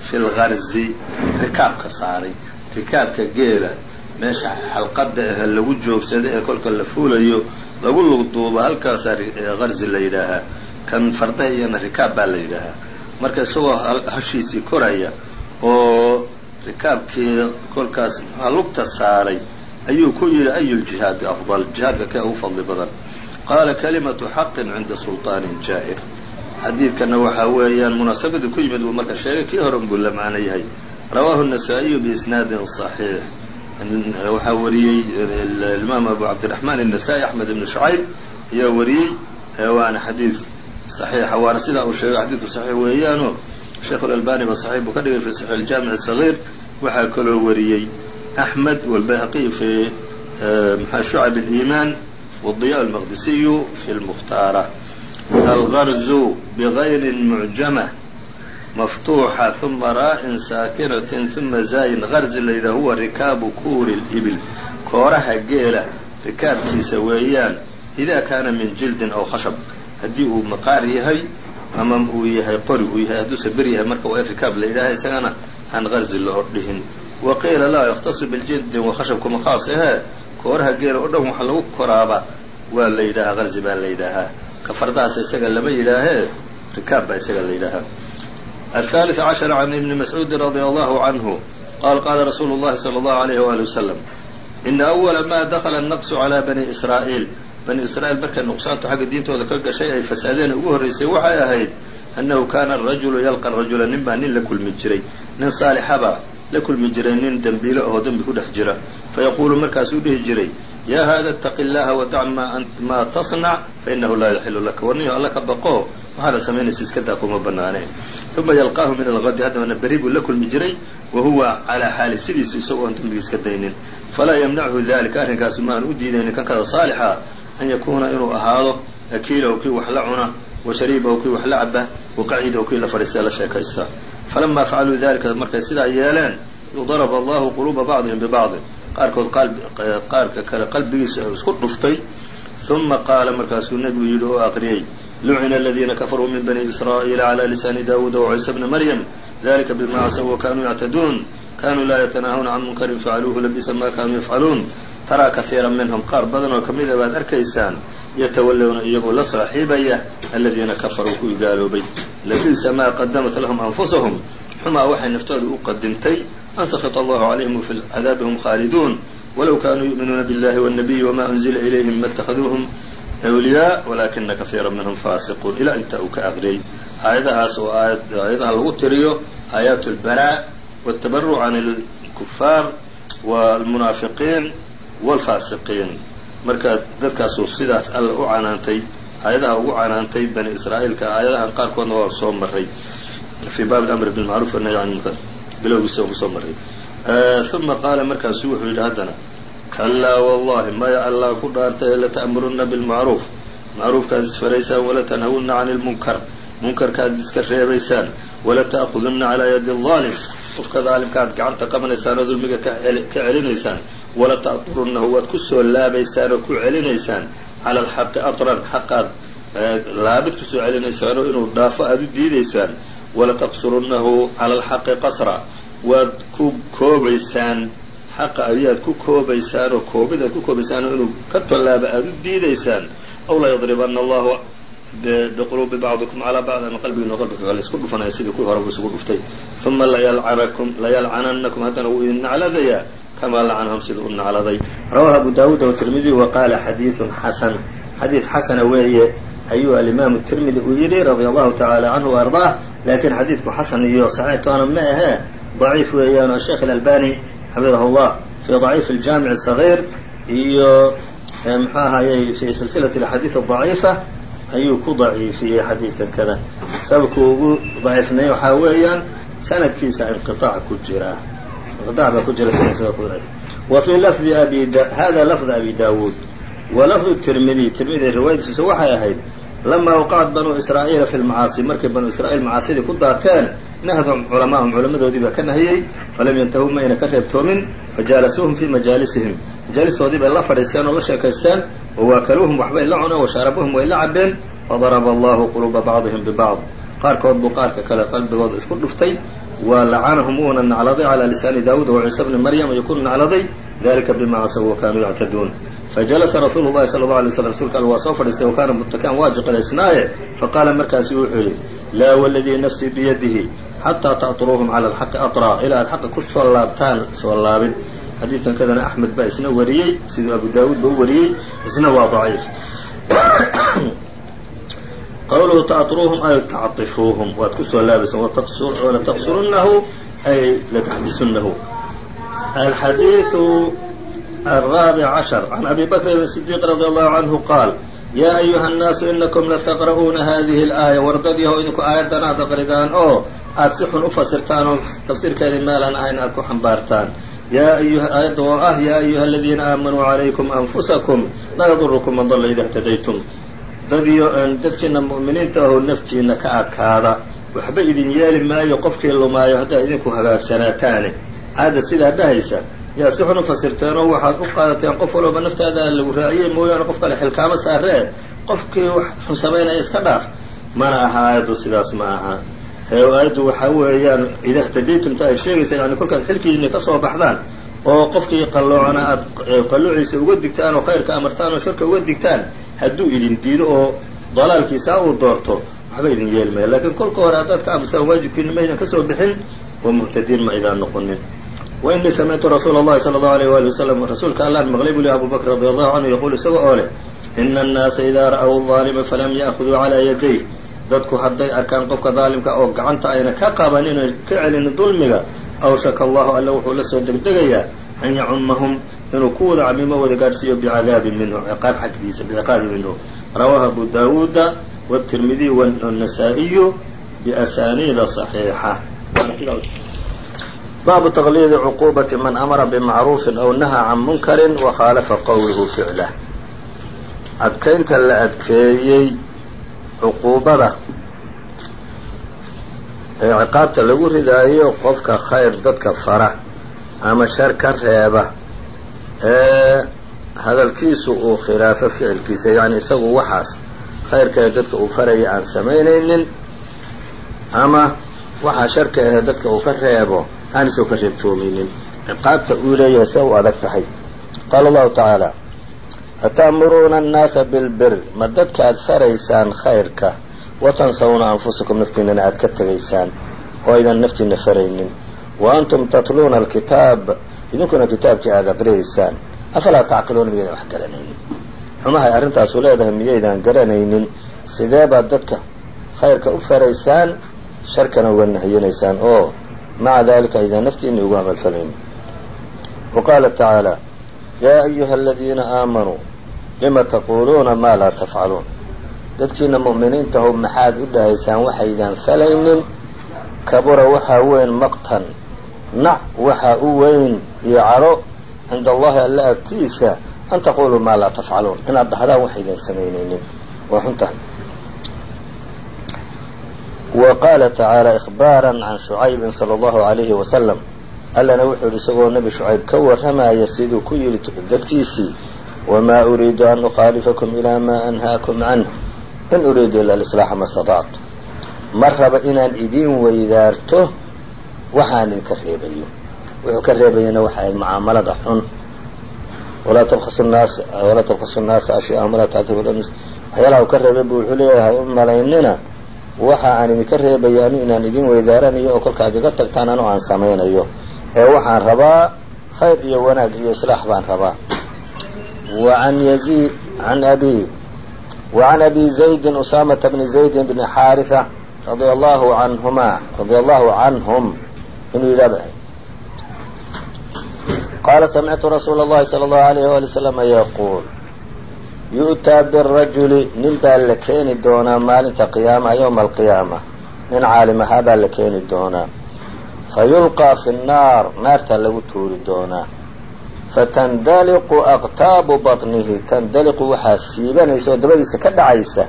fi lgarzi rikaabka saaray rikaabka geela meesha xalqada ah lagu joogsada ee kolka la fuulayo lagu lugduubo halkaasaa garzi la yidhaahaa kan fardaha iyana rikaab baa la yidhaahaa marka isagoo hashiisii koraya oo rikaabkii kolkaas maxaa lugta saaray ayuu ku yidhi ayu ljihaadi afdal jihaadka kee ugu fadli badan qaala kalimatu xaqin cinda sulطaanin jaa'ir xadiidkana waxaa weeyaan munaasabadii ku yimid buu marka sheegay kii hore unbuu la macno yahay rawaahu النasaaئiyu biisnaadin صaxiix waxaa wariyey imaam abu cabdiraxmaan النasaaئي axmed ibn شhucayb ayaa wariyey waana xadiid صaxiixa waana sidaa uu sheegay xadiidku صaxiix weeyaano sheekh اlalbani ba صaxiix buu ka dhigay fi صaxiix اjaamiع الصaغيir waxaa kaloo wariyey أحmed wاlbayhaqi fi mxaa shucab الإimaan wالضiyaء الmaqdisiyu fi اlmukhtaara algarzu bغayri mucjamة maftuuxa uma raa'in saakiratin uma zaayin qarzi la yidhaha huwa rikaabu kuuri libil kooraha geela rikaabkiisa weeyaan idaa kaana min jildin aw khashab haddii uu maqaar yahay ama uu yahay qori uu yahay hadduuse ber yahay marka waa in rikaab la yidhaha isagana aan qarzi la ordhihin wa qiila laa yakhtasu biljildin wa khashabkuma khaas ahee kooraha geela oo dhan wax lagu koraaba waa la yidhaahaa qarzi baa la yidhaahaa ka isaga lama yidhaahee rikaab baa isaga la yidhaahaa الثالث عشر عن ابن مسعوud رضي الله عنه qال qاla رsuuل الlahi صلى الله عليه وaلي وسلم إن أول ma dخلa النqص عlى بني إسrاaئيل bني إسrايل markay نqsaantu xagga diintooda ka gashay ay fasaadeen ugu horraysay waxay ahayd أنhu kana الرaجuل ylقى الرaجuلa nin baa nin la kulmi jiray nin صاalixaba la kulmi jiray nin dembiilo ahoo dembi ku dhex jira fayaquulu markaasuu dhihi jiray yaa hada اtaqi اllaha wadac maa tasnac fainahu laa yaxilu laka warniyo alla ka baqo waxaana samaynaysa iska daa kuma banaane uma yalqaahu min algadi haddabana beri buu la kulmi jiray wa huwa calaa xaali sidiisu isagoo aan dembiga iska daynin falaa yamnachu dalika arrinkaasu ma aan u diidaynin kankada saalixa an yakuuna inuu ahaado akiilahu kii wax la cuna wa shariibahu kii wax la caba wa qacidahu kii la fadhiistee la sheekaysta falama facaluu dalika markay sidaa yeeleen daraba allahu quluuba bacdihim bibacdin qaarkood qaarka kale qalbigiisa isku dhuftay uma qaala markaasuu nebigu yidhi oo aqriyey lucina aladiina kafaruu min bani israa'iila calى lisaani daawuuda waciisa bni maryam dalika bima casaw wakanuu yactaduun kanuu laa yatanaahuna can munkarin facaluuhu labisa ma kanuu yafcaluun taraa kahiira minhum qaar badan oo ka mida baad arkaysaan yatawallawna iyagoo la saaxiibaya aladiina kafaruu kuwii gaaloobay labisa maa qadamat lahum anfusahum xumaa waxay naftooda u qadimtay an sakita allahu calayhim wafi cadaabi hum khaaliduun walow kaanuu yu'minuuna biاllahi wالnabiyi wma unzila ilayhim ma اtahaduuhum أwliyaa walaakina kahiira minhum faasiquun ilaa inta uu ka aqriyey aayadahaas oo aayadaha lagu tiriyo aayaat اlbaraa wالtabaruc can اlkufaar wاlmunaafiqiin wاlfaasiqiin marka dadkaasuu sidaas alla u canaantay aayadaha ugu canaantay bani israa'iilka aayadahan qaarkoodna waa soo maray fii baab اlamri bilmacruuf wanahy can munkar bilowgiisa ku soo maray uma qaala markaasu wuxuu yidhi haddana kalaa wallahi maya allah ku dhaartay lata'muruna bilmacruuf macruufkaad isfaraysaan walatanhawuna can ilmunkar munkarkaad iska reebaysaan walata'khuduna calaa yadi aalim qofka daalimkaaad gacanta qabanaysaan oo dulmiga ka celinaysaan walata'turunahu waad ku soo laabaysaan oo ku celinaysaan. Cala alxaqi atran xaqaad laabid ku soo celinaysaan oo inuu dhaafo aada u diidaysaan. Walataqsurunahu cala alxaqi qasra waad ku koobaysaan xaqa ayaad ku koobaysaan oo koobid aad ku koobaysaan oo inuu ka tallaaba aada u diidaysaan. Aw la yadribana allahu biquluubi bacdikum calaa bacd ama qalbigiino qalbiga kale isku dhufanaya sidii kuwii horeba isugu dhuftay. Uma layalcanakum layalcanannakum haddana wuu idin nacladayaa kamaa lacanahum siduu u nacladay. Rawahu abu daawuud wtirmidiy wa qaala xadiidun xasan. Xadiid xasana weeye ayuu alimaamu tirmidi uu yidhi radia allahu tacaala canhu ardaah. Laakiin xadiidku xasan iyo saxiixtoona ma ahee daciif weeyaan oo sheekh alalbani xafidahu llah fii daciif aljaamic asagiir iyo muxuu ahayey fii silsilati axaadiid adaciifa ayuu ku daciifiyey xadiidkan kada sababku ugu daciifnay waxaa weeyaan sanadkiisa inqiaac ku jira. Inqiaac baa ku jira sanadkiisa ku wa fii lafdi abi hada lafd abi daawuud wa lafdu tirmidi tirmidi riwaayadiisa waxay ahayd lamaa waqacat banuu israa'iila fi lmacaasi markay banuu israa'iil macaasidii ku daateen nahadhum culamaahum culamadoodii baa ka nahiyey falam yantahuu mayna ka reebtoomin fajaalasuuhum fii majaalisihim majaalistoodii bay la fadhiisteen oo la sheekaysteen wawaakaluuhum waxbay la cuneen washaarabuhum way la cabeen fadaraba allahu quluuba bacdihim bibacd qaarkood buu qaarka kale qalbigooda isku dhuftay wa lacanahum wuuna nacladay calaa lisaani daawuud wa ciisa bni maryam ayuu ku nacladay dalika bima casaw wa kanuu yactaduun fajalasa rasuulu llahi sala allau alay slam rsulka all waa soo fadhiistay wa kaana muttakian waa jiqilaysnaaye faqaala markaasu wuxuu yidhi laa waladii nafsii biyadihi xataa ta'turuuhum cala alxaqi atraa ilaa aad xaqa ku soo laabtaan soo laabid xadiidkan kadana axmed baa isna wariyey siduu abu daawuud ba u wariyey isna waa daciif qawluhu ta'truuhum ay tacطifuuhum waad ku soo laabaysaan lataqsurunahu ay lataxbisunahu alxadiiثu الرابع عشر عن أبي بكر بن الصديق رضي الله عنه قال يا أيها الناس إنكم لتقرؤون هذه الآية wardadyaho idinku aayaddan aad aqridaan oo aad si xun u fasirtaan oo tafsiirkeedii meelaan ahayn aad ku xambaartaan aayadda oo ah yaa ayuha aladiina aamanuu عalaykum أنfusakum laa yadurkum man dala ida اhtadaytum dadiyo dadkiina mu'miniinta ahoo naftiina ka adkaada waxba idin yeeli maayo qofkii lumaayo haddaad idinku hagaagsanaataan aadda sidaa dhahaysa yaa si xun u fasirteen waxaad u qaadateen qof walooba naftaada lagu raaciyey mooyaane qof kale xilkaamo saaree qofkii wax xun samaynaya iska dhaaf mana aha aayaddu sidaas ma aha. Aayaddu waxaa weeyaan ida htadaytumta ay sheegaysa yani kolkaad xilkiini ka soo baxdaan oo qofkii qalloocana aad qalloociisa uga digtaan oo khayrka amartaan oo sharka uga digtaan hadduu idin diido oo dalaalkiisaa uu doorto waxba idin yeeli maya lakiin kolka hore haddaad ka aamusaan waajibkiina maydan ka soo bixin oo muhtadiin ma idaan noqonin wainii samictu rasuula اllahi salى اllahu alيyh wali wasalam rasuulka allaan maqlay buu leh abu bakr radi allahu canhu yaquul isaga oo leh ina annaasa idaa ra'w aalima falam ya'khuduu calaa yadayh dadku hadday arkaan qofka daalimka oo gacanta ayna ka qabanin o ka celin dulmiga awshaka allahu alla wuxuu la soo degdegayaa an yacumahum inuu ku wada camimo wada gaadhsiiyo bicadaabin minhu ciqaab xaggiisa biciqaabi minhu rawaahu abu daawuuda wاtirmidiy wالنasaa'iyu biasaniida صaxiixa baabu taqliidi cuquubati man amara bimacruufin aw nahaa can munkarin wakhaalafa qowluhu ficlah adkaynta la adkeeyey cuquubada ee ciqaabta lagu ridaayo qofka khayr dadka fara ama shar ka reeba ee hadalkiisu uu khilaafo ficilkiisa yacni isagu waxaas khayrka ee dadka uu faraya aan samaynaynin ama waxaa sharka ahe dadka uu ka reebo aan isoo ka reebtoomeynin ciqaabta uu leeyahay se u adag tahay. Qaala allahu tacaala ata'muruuna annaasa bilbir ma dadka aad faraysaan khayrka? Watansawna anfusakum naftiinana aad ka tegaysaan. Oo aydan naftiina faraynin. Wa antum tatluuna alkitaab. Idinkuna kitaabkii aada aqriyaysaan afalaa tacqiluuna miyaydan wax garanaynin? Xumahay arrintaasu leedahay miyaydaan garanaynin? Sidee baad dadka khayrka u faraysaan sharkana uga nahiyanaysaan oo maca dalika aydan naftiina ugu amalfalaynin wa qaala tacaala yaa ayuha aladiina aamanuu lima taquuluuna maa laa tafcaluun dadkiina mu'miniintahu maxaad u dhahaysaan waxaydaan falaynin kabura waxaa weyn maqtan nac waxaa u weyn iyo caro cinda allahi alla agtiisa an taquluu maa laa tafcaluun inaad dhahdaan waxaydan samaynaynin waa xun qaala tacaala ikhbaara can shucaybin sala allahu alayhi wasalam allana wuxuu yidhi isagoo nebi shucayb ka warramaya siduu ku yidhi dadkiisii wamaa uriidu an ukhaalifakum ilaa maa anhaakum canh in uriidu ila alislaaxa ma statactu ma raba inaan idiin weydaarto waxaan idinka reebayo wuxuu ka reebayana waxa ahayd mucaamalada xun walaa tabkasu nnaasa ashyaahum walaa tactiru waxyaalaha uu ka reebay buu wuxuu leeyahay u malaynina waxa aan idinka reebaya anu inaan idin weydaaranayo oo kolkaad iga tagtaan anu aan samaynayo ee waxaan rabaa khayr iyo wanaag iyo islaax baan rabaa وعن يزيد عن أبي وعن أبي زيد أسامة بن زيد بن حارثة رضي الله عنهما رضي الله عنهم inuu yidhah qaala samictu rasuula اllahi salى اllahu alayh wali waslama yaquul yu'taa birajuli nin baa la keeni doonaa maalinta qiyaama yowma alqiyaama nin caalim ahaa baa la keeni doonaa. Fayulqaa fi nnaar naartaa lagu tuuri doonaa. Fatandaliqu aqtaabu batnihi tandaliqu waxaa siibanaysa oo dabadiisa ka dhacaysa.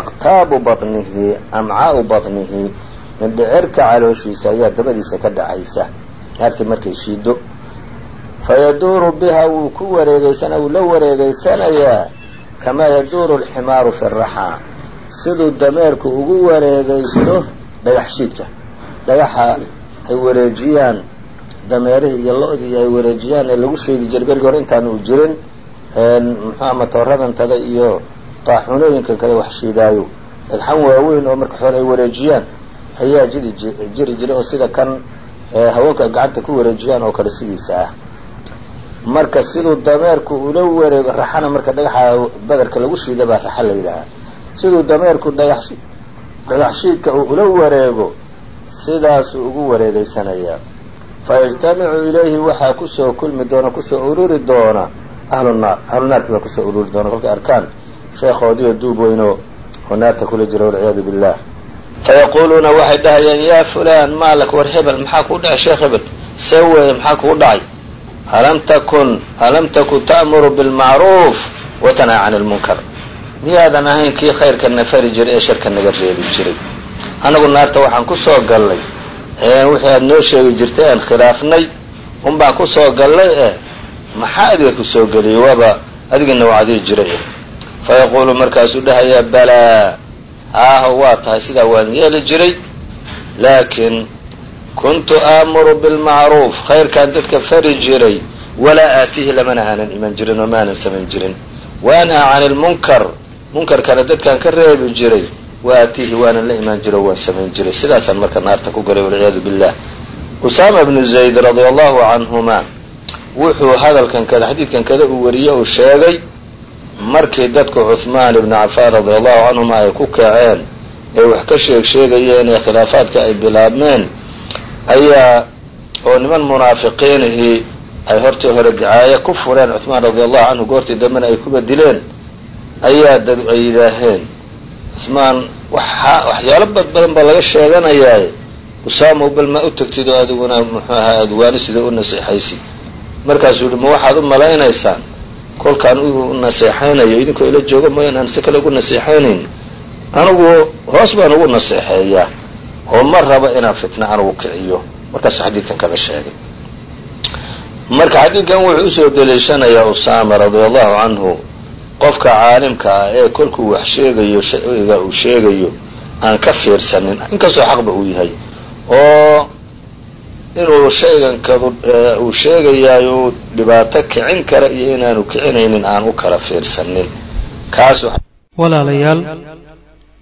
Aqtaabu batnihi amcaau batnihi mindhicirka calooshiisa ayaa dabadiisa ka dhacaysa. Naartii markay shiido fayaduuru biha wuu ku wareegeysana wuu la wareegeysanayaa kamaa yaduuru alximaaru fi raxaa siduu dameerku ugu wareegaysto dhagax shiidka dhagaxa ay wareejiyaan dameerihii iyo lo-dii ay wareejiyaan ee lagu sheegi jiray berigi hore intaanu u jirin muxuua matooradantada iyo daaxunooyinkan kale wax shiidaayo dhagxan waaweyn oo marka xoole ay wareejiyaan ayaa jiri jiri jiray oo sida kan haweenka gacanta ku wareejiyaan oo kale sidiisa ah marka siduu dameerku ula wareego raxana marka dhagaxa badarka lagu shiida baa raxa la yidhaahaa siduu dameerku dhagax dhagax shiidka uu ula wareego sidaasuu ugu wareegeysanayaa fayajtamicu ilayhi waxaa ku soo kulmi doona ku soo ururi doona ahlu naar ahlu naarki baa ku soo ururi doona. Kolkay arkaan sheekhoodii oo duub weynoo oo naarta kula jira walciyaadu billah fayaquuluuna waxay dhahayaan yaa fulaan maalak war hebel maxaa kuu dhacay sheekh hebel? See weeye maxaa kuu dhacay alam takun alam takun ta'muru bilmacruuf wa tanhaa cani lmunkar miyaadan ahayn kii khayrkana fari jiray ee sharka naga reebi jiray annagu naarta waxaan ku soo gallay wixii aad noo sheegi jirtay aan khilaafnay un baan ku soo gallay eh maxaa adiga ku soo geliyey waaba adigina wacdii jiray fayaquulu markaasuu dhahayaa balaa haaho waa tahay sidaa waan yeeli jiray laakiin kuntu aamuru bilmacruuf khayrkaan dadka fari jiray walaa aatihi lamana aanan iman jirin oo maanan samayn jirin. Wa anhaa cani lmunkar munkarkana dadkaan ka reebi jiray wa aatihi waanan la imaan jiro waan samayn jiray. Sidaasaan marka naarta ku galay walciyaadu billah. Usaama bnu zayd radia allahu canhuma wuxuu hadalkan kada xadiidkan kada uu wariyey uu sheegay markii dadku cuhmaan ibnu cafaan radia allahu canhuma ay ku kaceen ee wax ka sheeg sheegayeen ee khilaafaadka ay bilaabmeen ayaa oo niman munaafiqiinihii ay hortii hore dicaaye ku fureen cuhmaan radia allahu canhu goortii dambena ay kuba dileen ayaa dad ay yidhaaheen cuhmaan waxa waxyaalo bad badan baa laga sheeganayaaye usaamo bal ma u tagtid oo adiguna muxuu ahaa adwaani sida u naseexaysid markaasuu yihi ma waxaad u malaynaysaan kolkaan u naseexaynayo idinkoo ila jooga mooyaan aan si kale ugu naseexaynayn anigu hoos baan ugu naseexeeyaa oo ma rabo inaan fitna anugu kiciyo. Markaasuu xadiidkan kada sheegay. Marka xadiidkan wuxuu u soo daliishanayaa usaama radia allahu canhu qofka caalimka ah ee kolkuu wax sheegayo shayga uu sheegayo aan ka fiirsanin inkastoo xaqba uu yahay oo inuu shaygan kadu uu sheegayaayo dhibaato kicin kara iyo inaanu kicinaynin aan u kala fiirsanin. Kaas walaalayaal